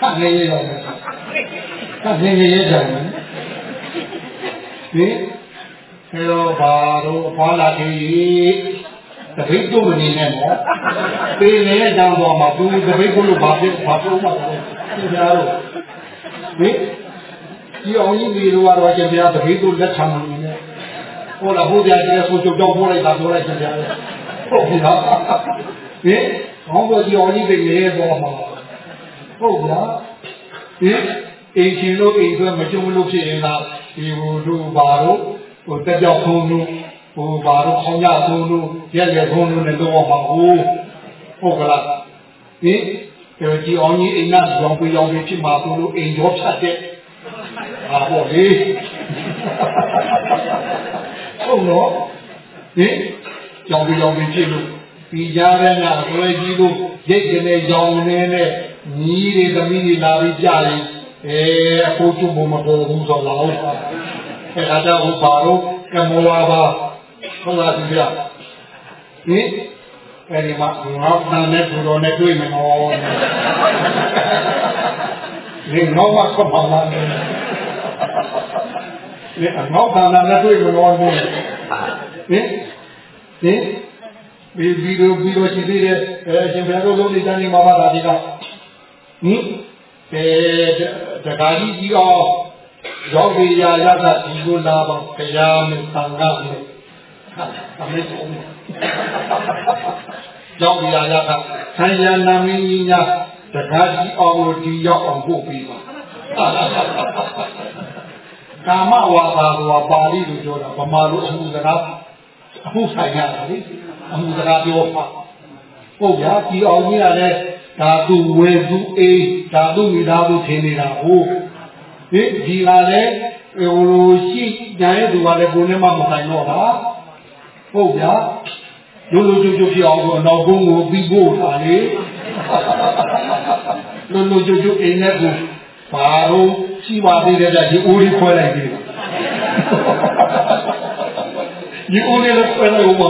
ဟာငရေရောက်မှဟာငရေရောက်မှဒီအဲတော့ဘာတော့ဘာလာကြီး တပိတ်တို့မနေနဲ့နော်ပေနေတဲ့တောင်ပေါ်မှာသူတပိတ်ကိုလို့ဘာဖြစ်ဘာပြောမှလဲသူများတို့ဟင်ဒီအောင်ကြီးဒီလိုကတော့ကျန်ပြတပိတ်တို့လက်ခံနေတယ်ဟောလာဟိုပြကျဲဆိုကြတော့ပို့လိုက်တာပြောလိုက်ကျန်ပြဟုတ်ပြီလားဟင်ဘောဘောဒီအောင်ကြီးတွေနေပေါ်မှာဟုတ်လားဟင်အိမ်ရှင်လို့အိမ်အတွက်မကြုံလို့ဖြစ်ရင်လားဒီဟိုတို့ဘာတို့ဟိုတက်ပြောက်ခုံးတို့ဟို ဘာတို့ခေါင်းကြခုံးတို့ရက်ရက်ခုံးတို့နဲ့တော့မှာဟုတ်ဟုတ်ကလားဟင်ဒီအောင်ကြီးအိမ်နာကြောင်ပြရောင်ပြဖြစ်မှာသူတို့အိမ်ရောဖြတ်တဲ့ဟာပေါ့လေဟုတ်တော့ဟင်ကြောင်ပြရောင်ပြဖြစ်လို့ပြီးကြတဲ့ညဆွဲကြီးတို့ရိတ်ကနေရောင်နေနဲ့ညီးတွေသမီးတွေလာပြီးကြရင်အဲအဖိုးကျုံမပေါ်ဘူးဆိုတော့အဲဒါကြောင့်ဘာလို့ကမောဝါပါ ဟုတ်လားသူပြဟင်အဲဒီမှာငေါ့တန်နဲ့သူတော်နဲ့တွေ့မယ်နော်ဒီငေါ့မှာကမလာတယ်ဒီငေါ့တန်နဲ့တွေ့မယ်နော်ဟင်ဟင်ဒီဗီဒီယိုဗီဒီယိုရှိသေးတယ်အဲရှင်ဘယ်လိုလုပ်နေကြနေမှာပါဒါဒီကဟင်အဲတခါကြီးကြီးအောင်ရောက်ပြီရာရတာဒီကိုလာပါဘုရားမသံဃာနဲ့ အမေဆုံးရောက်ပြီရာရတာဆံရနာမင်းကြီးညာတခါကြီးအောင်လို့ဒီရောက်အောင်ပို့ပြီးပါကာမဝါသာကပါဠိလိုပြောတာဗမာလိုအမှုစကားအမှုဆိုင်ရတာလေအမှုစကားပြောပါဟုတ်ဗျာဒီအောင်ကြီးကလည်းဓာတုဝေစုအေးဓာတုမိသားစုထင်နေတာဟုတ်ဒီဒီကလည်းဟိုရှိညာရဲ့သူကလည်းကိုယ်နဲ့မှမဆိုင်တော့တာ ဟုတ်ဗျာလူလူကျုပ်ကျုပ်ဖြစ်အောင်ဆိုတော့ဘုံကိုပြီးဖို့ထားလေလူလူကျုပ်ကျုပ်အိမ်နဲ့ကိုဘာလို့ရှိပါသေးတယ်ကြဒီအိုးလေးခွဲလိုက်ပြီဒီအိုးလေးလည်းခွဲလိုက်ဦးပါ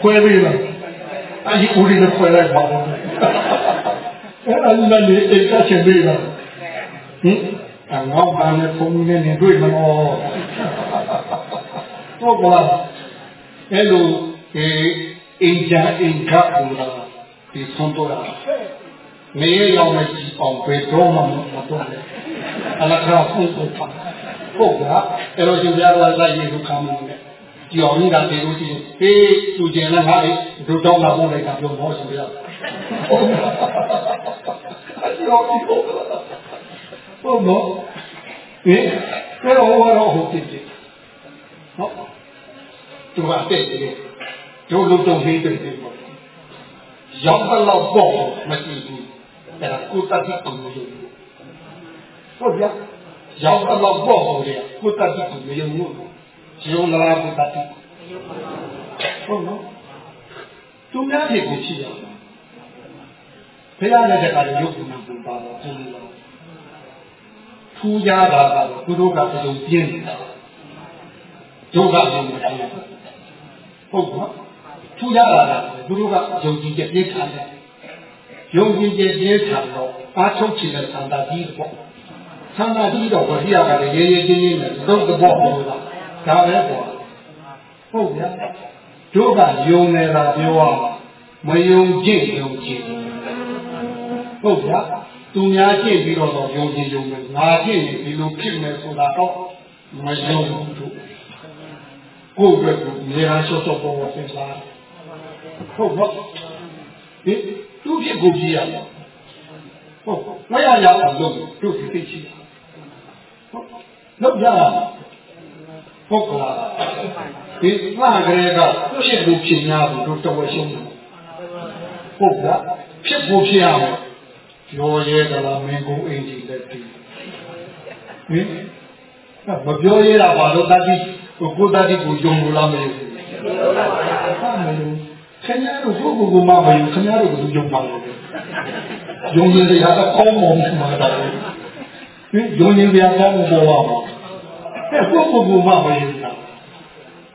ခွဲပြီလားအဒီအိုးလေးလည်းခွဲလိုက်ပါဦးအဲ့ဒါလည်းလေအိတ်ကချင်ပြီလားဟင်အငေါ့ပါနဲ့ဖုန်းနဲ့နေတွေ့မလို့ဟုတ်ကလား အဲ့လိုဒီအင်ဂျာအင်ကပူလာဒီဆုံးတော့နေရောက်နေကြည့်အောင်ပဲတော့မှမတော့လေအလကားဖုန်းကိုပါဟုတ်ကဲ့အဲ့လိုရှင်ပြားတော်လိုက်ရေကိုခံမှုနဲ့ဒီအောင်ကြီးကတည်လို့ရှိရင်ဟေးသူကျင်လည်းဟာလေဒုတောင်းတာပို့လိုက်တာပြောတော့ရှင်ပြားဟုတ်ကဲ့တော့ဟုတ်နော်ဟင်အဲ့တော့ဟောတော့ဟုတ်ပြီဟုတ် သူကတဲ့တယ်တို့လုံးတုံးသေးတယ်ပေါ့ရောက်တော့ပေါ့မရှိဘူးအဲ့ဒါကိုတတ်တဲ့ပုံမျိုးဟုတ်ဗျာရောက်တော့ပေါ့ဟိုလေကိုတတ်တဲ့ပုံမျိုးမျိုးရုံလာကိုတတ်တဲ့ဟုတ်နော်သူများတွေကိုကြည့်ရအောင်ဘုရားနဲ့တခါရုပ်ကနာပူပါတော့ဘုရားထူးခြားတာကတော့သူတို့ကဘယ်လိုပြင်းနေတာဒုက္ခမျိုးမဖြစ် ဟုတ်ပါထူးခြားတာကသူတို့ကယုံကြည်ချက်ပြည့်ထန်တယ်ယုံကြည်ချက်ပြည့်ထန်တော့အားထုတ်ခြင်းနဲ့သံသာကြီးပေါ့သံသာကြီးတော့ဝရိယကလည်းရေးရေးချင်းချင်းနဲ့သုံးသဘောမျိုးလားဒါပဲပေါ့ဟုတ်ဗျာတို့ကယုံနေတာပြောရမယုံကြည်ယုံကြည်ဟုတ်ဗျာသူများကြည့်ပြီးတော့ယုံကြည်ယုံမယ်ငါကြည့်ရင်ဒီလိုဖြစ်မယ်ဆိုတာတော့မယုံဘူးတို့ ကိုယ်ကမြေရာဆော့ဆော့ပေါ်ပေါ်စဉ်းစားဟုတ်ဟုတ်ဒီသူဖြစ်ကိုကြည့်ရမှာဟုတ်မရရအောင်လုပ်တို့ဒီသိရှိဟုတ်လုပ်ရဟုတ်ကလားဒီမှာကလေးကဖြစ်လို့ဖြစ်냐ဘူးတို့တော်ရှင်းဟုတ်ကလားဖြစ်ဖို့ဖြစ်ရမယ်ပြောရဲကြလားမင်းကုန်းအိမ်ကြီးလက်ပြီးဟင်မပြောရဲတာဘာလို့တတိ ကိုကိုတတိကိုယုံလို့လားမယုံဘူးဟာမယုံခင်ဗျားတို့ကိုကိုကိုမမယုံခင်ဗျားတို့ကိုယုံပါလို့ယုံရင်တရားအကောင်းမုံမှာတာဟင်ယုံရင်တရားကောင်းမပေါ်ပါဘူးကိုကိုကိုမမယုံတာ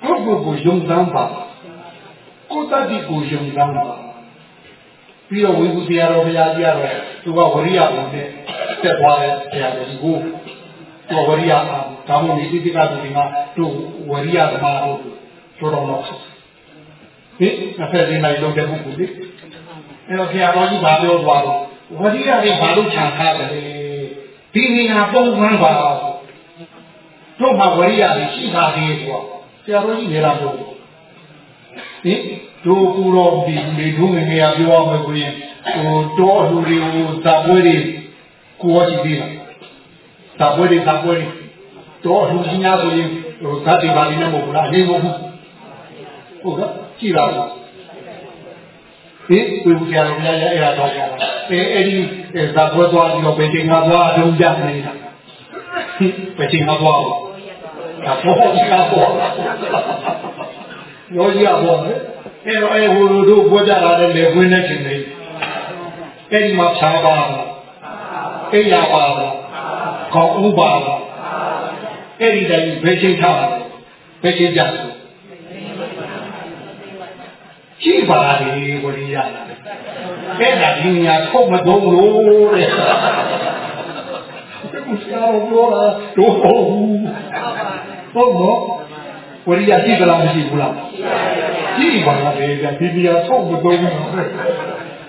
ကိုကိုကိုယုံတမ်းပါကိုတတိကိုယုံတမ်းပါပြီးတော့ဝိပုတရားတော်ဘုရားကြီးကတော့သူကဝရိယဘုံနဲ့တက်သွားတဲ့ဆရာတော်ကြီးကို သူဝရိယအာဒါမှမဟုတ်ဒီတိကသူဒီမှာသူဝရိယသမားတို့ဆိုတော့တော့ဟင်အဖက်ဒီနိုင်လုံးတဲ့ပုဂ္ဂိုလ်လေအဲ့တော့ဆရာတော်ကြီးဗာပြောသွားတော့ဝရိယတွေဘာလို့ခြံထားတယ်ဒီနေရာပုံမှန်ပါတို့မှာဝရိယတွေရှိတာသေးဆိုတော့ဆရာတော်ကြီးနေလာတော့ဟင်တို့ကူတော်ဒီလေတို့ငယ်ငယ်ပြောရမယ်ကိုရင်ဟိုတောလူတွေကိုဇာပွဲတွေကိုရောရှိသေးလား ဇာပွဲတွေဇာပွဲတွေတောလူကြီးများဆိုရင်ဟိုဇာတိပါဠိနဲ့မဟုတ်ဘူးလားနေမဟုတ်ဘူးဟုတ်ကဲ့ကြည့်ပါဦးဟင်ဝိပုတရားတော်များရဲ့အဲ့ဒါတော့ပါအဲအဲ့ဒီဇာပွဲသွားပြီးတော့ပေတင်ငါသွားအလုံးကြနေတာပေတင်ငါသွားဘူးဒါပေါ်ကြီးကတော့ရောကြီးอ่ะပေါ့လေအဲတော့အဲဟိုလိုတို့ပြောကြတာလည်းလေခွင်းနဲ့ရှင်နေအဲ့ဒီမှာဖြာပါလားအိယာပါလား ခေါင်းဥပါလားအဲ့ဒီတိုင်းဘယ်ချိန်ထားပါလဲဘယ်ချိန်ကြဆိုကြည့်ပါလေကိုရရအဲ့ဒါဒီညာထုတ်မသုံးလို့တဲ့ဘုရားပြောတာတော့ဟုတ်ဟုတ်နော်ဝရိယကြည့်ကြလားမရှိဘူးလားကြည့်ပါလားလေဒီဒီရထုတ်မသုံးဘူး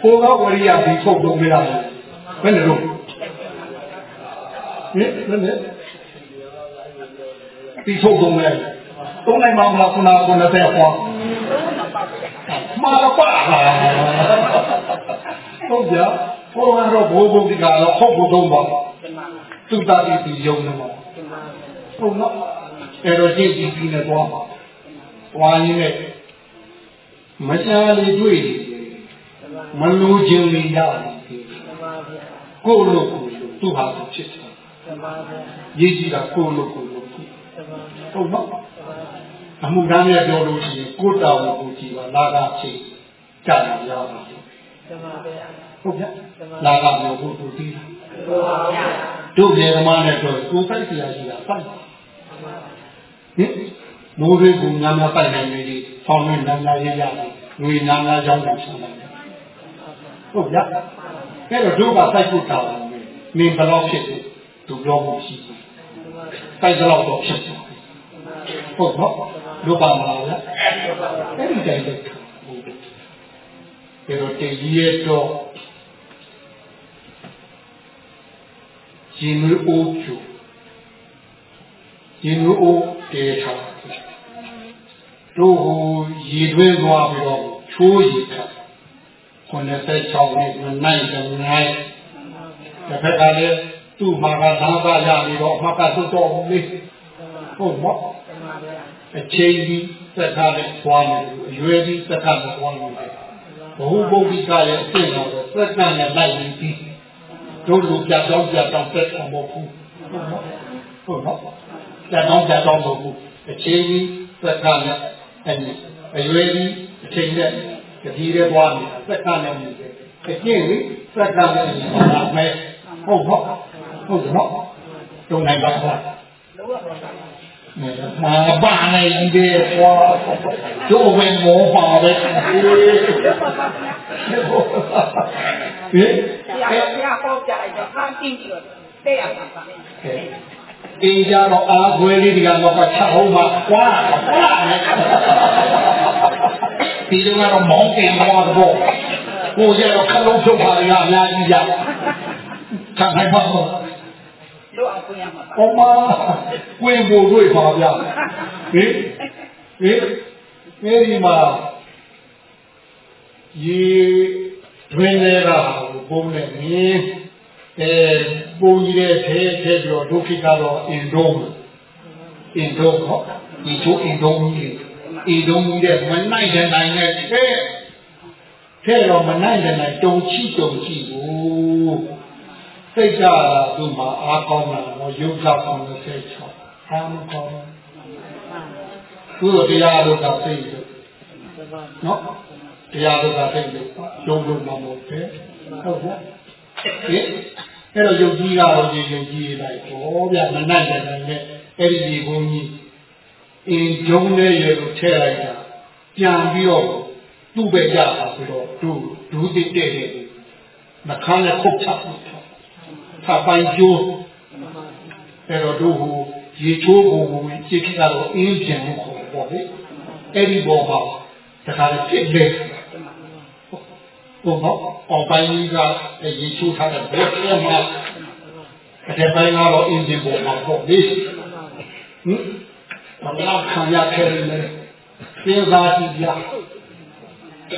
ဟိုကဝရိယဒီထုတ်သုံးမရဘူးဘယ်လိုလုပ် ဟင်ဘယ်နဲ့ဒီထုတ်သုံးလဲသုံးနိုင်မှာမလားခုနက90ဟောမာပါဟုတ်ကြဟိုကတော့ဘိုးဘုံဒီကတော့ဟုတ်ဘုံတော့ပါသူတာဒီဒီယုံနေမှာဟုတ်နော်အဲ့တော့ကြည့်ကြည့်ပြီးနေသွားပါသွားရင်းနဲ့မရှားလေးတွေ့မလို့ခြင်းလေးရတယ်ကိုယ်လို့ကိုယ်လို့သူ့ဟာသူဖြစ်တယ် ရေးကြည့်တာကိုယ်လို့ကိုယ်လို့ဟုတ်နော်အမှုတမ်းနဲ့ပြောလို့ရှိရင်ကိုယ်တော်ကိုကြည်ပါလာတာဖြစ်ကြရရပါဟုတ်ဗျာလာတာမျိုးကိုသူသိတာတို့ပြေသမားနဲ့တော့ကိုယ်ပိုက်ဆရာရှိတာပိုက်ဟင်မိုးတွေကများများပိုက်နိုင်နေပြီဆောင်းနေများများရရတယ်ငွေများများကြောင်းတယ်ဆန်းတယ်ဟုတ်ဗျာအဲ့တော့တို့ကစိုက်ဖို့တာဝန်နေဘယ်လောက်ဖြစ်တယ် သူပြောမှုရှိတယ်စိုက်တော့တော့ဖြစ်တယ်ဟုတ်တော့တို့ပါမလားအဲ့ဒီတိုင်းပဲ pero te guieto jinul ocho jinul o တေထားတို့ဟိုရည်တွင်းသွားပြီးတော့ချိုးရည်ထား96နှစ်မနိုင်တဲ့နိုင်တစ်ဖက်ကလည်း သူ့မှာကနာကရနေတော့အမှတ်ကသွတ်တော်ဘူးလေဟုတ်မော့အချိန်ကြီးသက်သာနဲ့သွားနေတယ်အရွယ်ကြီးသက်သာနဲ့သွားနေတယ်ဘဟုပုဂ္ဂိကရဲ့အကျင့်တော်သက်သာနဲ့လိုက်နေပြီးတို့လူပြတ်တော့ပြတ်တော့သက်အောင်မဟုတ်ဘူးဟုတ်နော်ပြတ်တော့ပြတ်တော့မဟုတ်ဘူးအချိန်ကြီးသက်သာနဲ့အဲဒီအရွယ်ကြီးအချိန်နဲ့တတိရဲသွားနေတာသက်သာနဲ့နေတယ်အကျင့်ကြီးသက်သာနဲ့နေတာမဲဟုတ်နော် ဟုတ်နော်တုံးနိုင်ပါလားမာပါနိုင်တယ်ကွာတို့ဝင်မောပါပဲဟင်ဆရာဆရာပေါ့ကြလိုက်တော့ဖမ်းကြည့်ပြီးတော့တဲ့ရမှာပါအေးကြတော့အားခွဲလေးဒီကတော့ချက်ဟုတ်မှာကွာကွာနဲ့ဒီလိုကတော့မောင်းတင်သွားတော့ကိုရတော့ခလုံးဖြုတ်ပါရအများကြီးကြခံနိုင်ပါ့ တို့အောင်ပြင်ရမှာပါဟောမကွင်းဖို့တွေ့ပါဗျာဟင်ဟင်အဲဒီမှာရေတွင်နေတာဘုံနဲ့မြင်းအဲပုံကြီးတဲ့ထဲထဲပြီးတော့ဒုက္ခကတော့အင်ဒုံအင်ဒုံဟောဒီချိုးအင်ဒုံကြီးအင်ဒုံကြီးတဲ့မနိုင်တဲ့နိုင်နဲ့ထဲထဲတော့မနိုင်တဲ့နိုင်တုံချိတုံချိဘူး စိတ်ကသူ့မှာအားကောင်းတာတော့ယုတ်က96အားမကောင်းဘူးသူ့တရားလို့ကစိတ်လို့နော်တရားလို့ကစိတ်လို့ယုံလို့မဟုတ်ဘူးဟုတ်ကဲ့ဒီအဲ့တော့ယုတ်ကြီးကတော့ဒီယုတ်ကြီးလိုက်ဟောဗျမနိုင်တယ်နဲ့အဲ့ဒီဒီဘုန်းကြီးအင်းဂျုံနဲ့ရေကိုထည့်လိုက်တာပြန်ပြီးတော့သူ့ပဲကြတာဆိုတော့သူဒူးတိတဲ့တဲ့နှခမ်းနဲ့ခုတ်ချ ဖာပိုင်ကျိုးအဲ့တော့တို့ဟိုရေချိုးပုံကိုကြည့်ခါတော့အင်းပြန်လို့ခေါ်ပေါ့လေအဲ့ဒီဘောမှာတခါလေဖြစ်လေဟိုတော့အောင်ပိုင်းကြီးကရေချိုးထားတဲ့ဘက်ထဲမှာအဲ့ဒီပိုင်းကတော့အင်းပြန်ပေါ်မှာပေါ့လေဟင်ဘယ်တော့ခံရခဲ့လဲစဉ်းစားကြည့်ကြ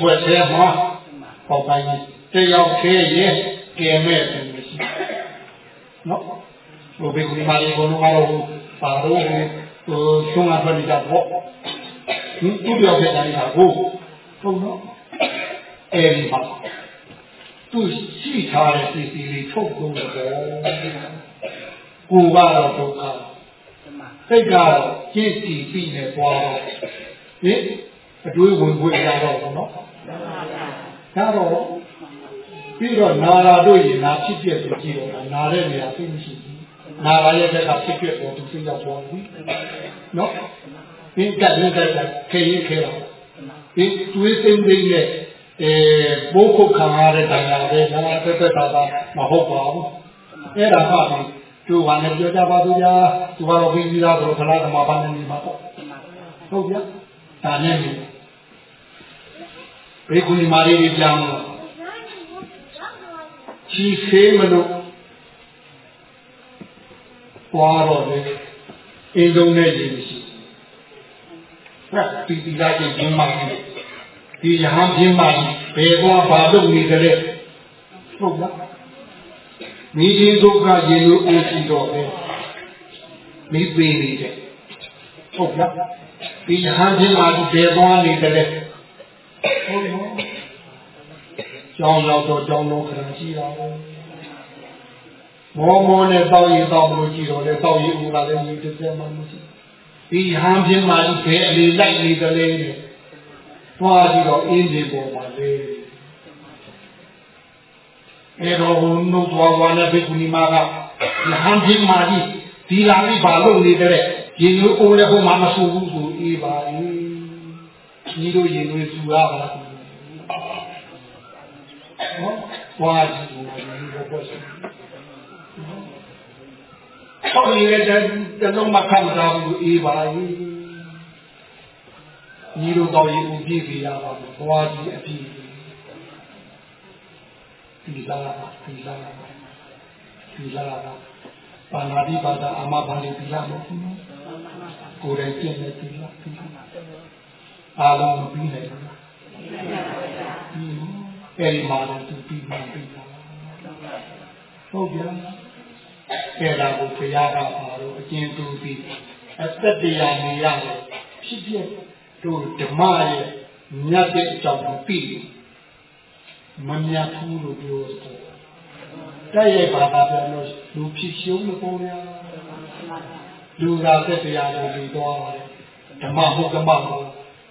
ဝယ်ထဲမှာအောင်ပိုင်းကြီးတယောက်သေးရဲ့ကဲမဲ့တယ်မရှိ နော်ဘုဘေကုမာလေးဘုံကတော့ပါတော့ဟိုဆုံးအပ်နေကြပေါ့ဒီသူ့ပြောတဲ့တိုင်းကဟုတ်ဟုတ်နော်အဲဒီပါသူရှိထားတဲ့စီစီလေးထုတ်ကုန်တော့ကိုကတော့ဒုက္ခစိတ်ကတော့ကြည်စီပြီးနေသွားတော့ဟင်အတွေးဝင်ခွင့်ရတော့ဘောနော်ဒါတော့ ပြီးတော့နာရာတို့ရင်နာဖြစ်ပြဆိုကြည့်တော့နာတဲ့နေရာသိမရှိဘူးနာရာရဲ့ဘက်ကဖြစ်ပြပေါ်သူသိရောက်သွားပြီနော်ဒီကတ်နဲ့ကတ်ခေရင်ခေတော့ဒီတွေးသိမ့်သိမ့်နဲ့အဲဘိုးခုခံရတဲ့တရားပဲနာသက်သက်သာသာမဟုတ်ပါဘူးအဲ့ဒါမှလည်းသူကလည်းပြောကြပါသေးလားသူကတော့ပြီးပြီးသားဆိုတော့ခလာကမှာပါနေနေမှာပေါ့ဟုတ်ပြဒါနဲ့ဘေကုဏီမာရီပြောင်းတော့ ချီသေးမလို့သွားတော့လေအင်းလုံးနဲ့ရင်ရှိဟဲ့ဒီဒီလာကြီးဘုံမှာဒီရဟန်းပြင်းမှာဘယ်သွားဘာလုပ်နေကြလဲဟုတ်လားမိချင်းဒုက္ခရေလို့အိုးရှိတော့ပဲမိသေးနေတယ်ဟုတ်လားဒီရဟန်းပြင်းမှာဘယ်သွားနေကြလဲဟုတ်နော် ကြောင်းရောက်တော့ကြောင်းလုံးခဏရှိတာမောမောနဲ့တောက်ရီတောက်လို့ကြည့်တော့လေတောက်ရီဦးကလည်းမြည်တစ်စက်မှမရှိဒီဟန်ပြင်းမှဘယ်အလီလိုက်နေကြလဲသွားပြီးတော့အင်းဒီပေါ်မှာလေအဲတော့ဘုံတို့သွားသွားနဲ့ဘိက္ခုနီမကဟန်ပြင်းမှဒီလာပြီးဘာလုပ်နေကြလဲရင်လို့အိုးလည်းဟိုမှာမဆူဘူးဆိုအေးပါလေညီတို့ရင်တွေဆူရပါလား နော်ဝါကြည့်လို့ဒီဘောပေါ်စီဆောင်းရတဲ့တလုံးမခံစားဘူးအေးပါလေညီတို့တော့ရင်ဦးပြည့်ပြရပါဘူးဘဝကြီးအပြည့်ဒီလာဒီလာဒီလာပါဏာတိပါဒအာမဘာလိဒီလာမဟုတ်ဘူးကိုယ်တိုင်ကျင့်တဲ့ဒီလာဒီလာအားလုံးမပြီးနိုင်ဘူး အဲဒီမှာတော့သူပြီးမှပြီးတာဟုတ်ဗျာအဲ့ဒါကိုဘုရားကပါတော့အကျဉ်းသူပြီးအသက်တရားနေရတယ်ဖြစ်ဖြစ်တို့ဓမ္မရဲ့မြတ်တဲ့အကြောင်းကိုပြီးမမြတ်ဘူးလို့ပြောတယ်တဲ့ရဲ့ဘာသာပြောလို့လူဖြစ်ရှုံးလို့ပေါ်ရလူသာသက်တရားကိုလူသွားတယ်ဓမ္မဟုတ်ဓမ္မဟုတ်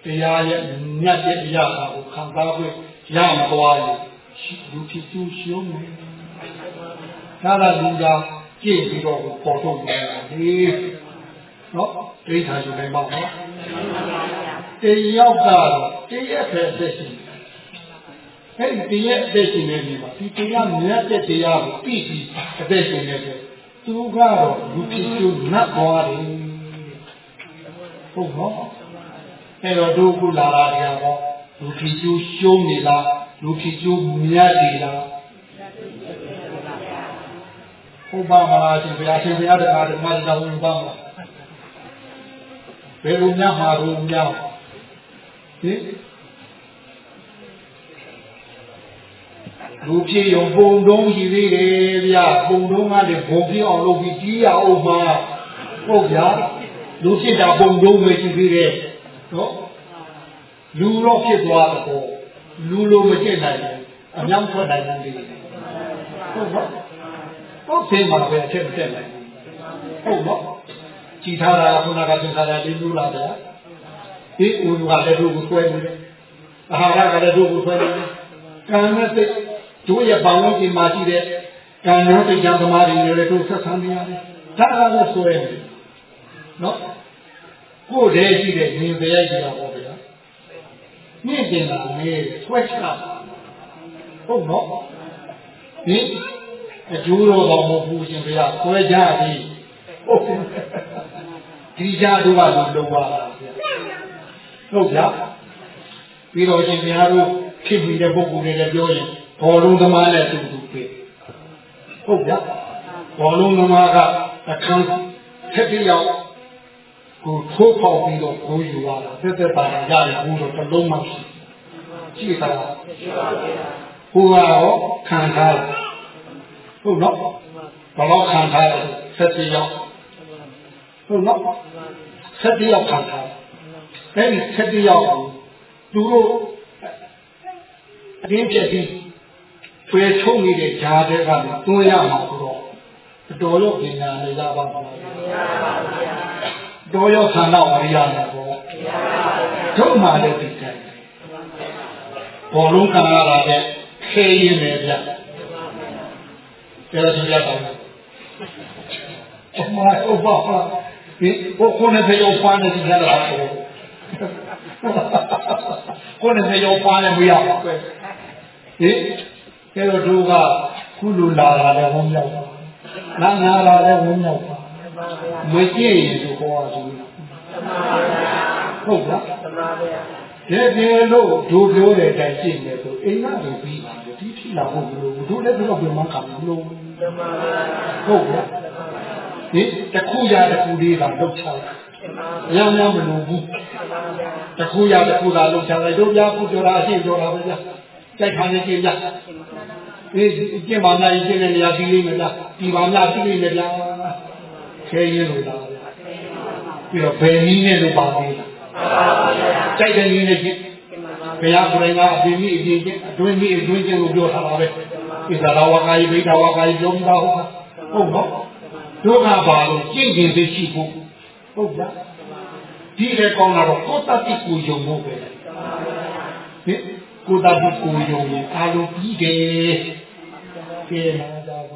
တရားရဲ့မြတ်တဲ့အရာကိုခံစားခွင့် ရမသွားရင်လူဖြစ်ရှုံးရှုံးတယ်ဒါကလူသာကြည့်ပြီးတော့ပေါ်ထုတ်တယ်လေနော်ဒိဋ္ဌာယူနိုင်ပါ့နော်တယောက်ကတော့တရက်ပဲသက်ရှိအဲ့ဒီတရက်အသက်ရှင်နေပြီပါဒီတရားမြတ်တဲ့တရားကိုပြီးပြီးအသက်ရှင်နေတယ်သူကတော့လူဖြစ်ကျိုးနတ်သွားတယ်ဟုတ်နော်အဲ့တော့ဒုက္ခလာတာတရားတော့ လူဖြစ်ကျိုးရှုံးနေလားလူဖြစ်ကျိုးမြတ်နေလားဟုတ်ပါမလားရှင်ဘုရားရှင်ဘုရားတရားဓမ္မတော်ဝင်ပါမှာဘယ်လိုများမှာလို့များဟင်လူဖြစ်ရုံပုံတုံးရှိသေးတယ်ဗျာပုံတုံးကလည်းဘုံဖြစ်အောင်လုပ်ပြီးကြီးရအောင်မှာဟုတ်ဗျာလူဖြစ်တာပုံတုံးပဲရှိသေးတယ်နော် လူတော့ဖြစ်သွားတော့လူလိုမကျင့်နိုင်ဘူးအမြောက်ထွက်နိုင်တယ်ဟုတ်ပါဟုတ်သေးမှာပဲအချက်မတက်နိုင်ဟုတ်နော်ကြည်ထားတာခုနကသင်္ခါရလေးလူလာတယ်ဒီဥကလည်းတို့ကိုဆွဲနေတယ်အာဟာရကလည်းတို့ကိုဆွဲနေတယ်ကံနဲ့စိတ်တို့ရဲ့ဘောင်လုံးပြင်မှာရှိတဲ့ကံရောတရားသမားတွေလည်းတို့ဆက်ဆံနေရတယ်ဒါကလည်းဆွဲနေတယ်နော်ကိုယ်တည်းရှိတဲ့ဉာဏ်တရားကြီးတာပေါ့ဗျာ မြင့်တင်တာနေဆွဲချတာဟုတ်နော်ဒီအကျိုးတော်တော်မဟုတ်ဘူးရှင်ဗျာဆွဲကြပြီဟုတ်ဒီကြတို့ကလုံးလုံးပါလားဗျာဟုတ်ဗျာပြီးတော့ရှင်ဗျာတို့ဖြစ်ပြီးတဲ့ပုဂ္ဂိုလ်တွေလည်းပြောရင်ဘောလုံးသမားနဲ့တူတူပဲဟုတ်ဗျာဘောလုံးသမားကအခန်းထက်ပြောက် ကိုထိုးပေါက်ပြီးတော့ကိုယူလာတာတက်တက်ပါတာရတယ်ဘူးတော့တစ်လုံးမှရှိရှိသလားရှိပါဘူးဟိုကတော့ခံထားတယ်ဟုတ်နော်ဘယ်တော့ခံထားလဲဆက်ပြရောက်ဟုတ်နော်ဆက်ပြရောက်ခံထားအဲ့ဒီဆက်ပြရောက်သူတို့အတင်းပြည့်ပြီးဖွေချုံနေတဲ့ဂျားတဲ့ကနေတွန်းရမှာဆိုတော့တော်ရောပညာနဲ့ရပါမှာမရပါဘူး တော်ရောခန္ဓာမရမှာပေါ့မရပါဘူးတို့မှလည်းဒီတိုင်းဘောလုံးခံရတာနဲ့ခဲရင်းနေဗျပြောကြရပါမယ်အမအဘဟာဒီကိုကိုနဲ့ပြောပန်းနေကြတာပေါ့ကိုနဲ့ပြောပန်းနေမရဘူးဟင်ကဲတော့တို့ကခုလိုလာတာလည်းဝမ်းမြောက်ပါနာနာလာလည်းဝမ်းမြောက်ပါ မကြည့်ရင်တို့ခေါ်ရဘူးဟုတ်လားဒီဒီလို့တို့ပြောတဲ့အတိုင်းရှင်းနေဆိုအိမ်ကနေပြီးပါဒီဖြစ်လာဖို့မလိုဘူးတို့လည်းတော့ပြန်မခံဘူးလို့ဟုတ်လားဒီတခုရတခုလေးကလောက်ချလိုက်ညောင်းညောင်းမလို့ဘူးတခုရတခုသာလောက်ချလိုက်တို့ပြခုပြောတာအရှင်းပြောတာပဲဗျာကြိုက်ခံနေကြဗျာဒီကျင့်ပါများကျင့်တဲ့နေရာပြီးလိမ့်မယ်ဗျာဒီပါများပြီးလိမ့်မယ်ဗျာ ခဲရင်းလို့လားပြီးတော့ဘယ်နည်းနဲ့လို့ပါသေးလားကြိုက်တဲ့နည်းနဲ့ကျင့်ဘုရားကိုယ်တိုင်ကအပြင်မိအပြင်ကျင့်အတွင်းမိအတွင်းကျင့်လို့ပြောထားတာပဲဣဇာရဝကာယိဗိဒဝကာယိပြောပြီးသားဟုတ်ဟုတ်နော်ဒုက္ခပါလို့ကျင့်ကျင်သိရှိဖို့ဟုတ်လားဒီလေကောင်းတာတော့ကိုယ်တတိကိုယုံဖို့ပဲဟင်ကိုယ်တတိကိုယုံရင်အာလုံးပြီးတယ်ကဲနာကြဘူး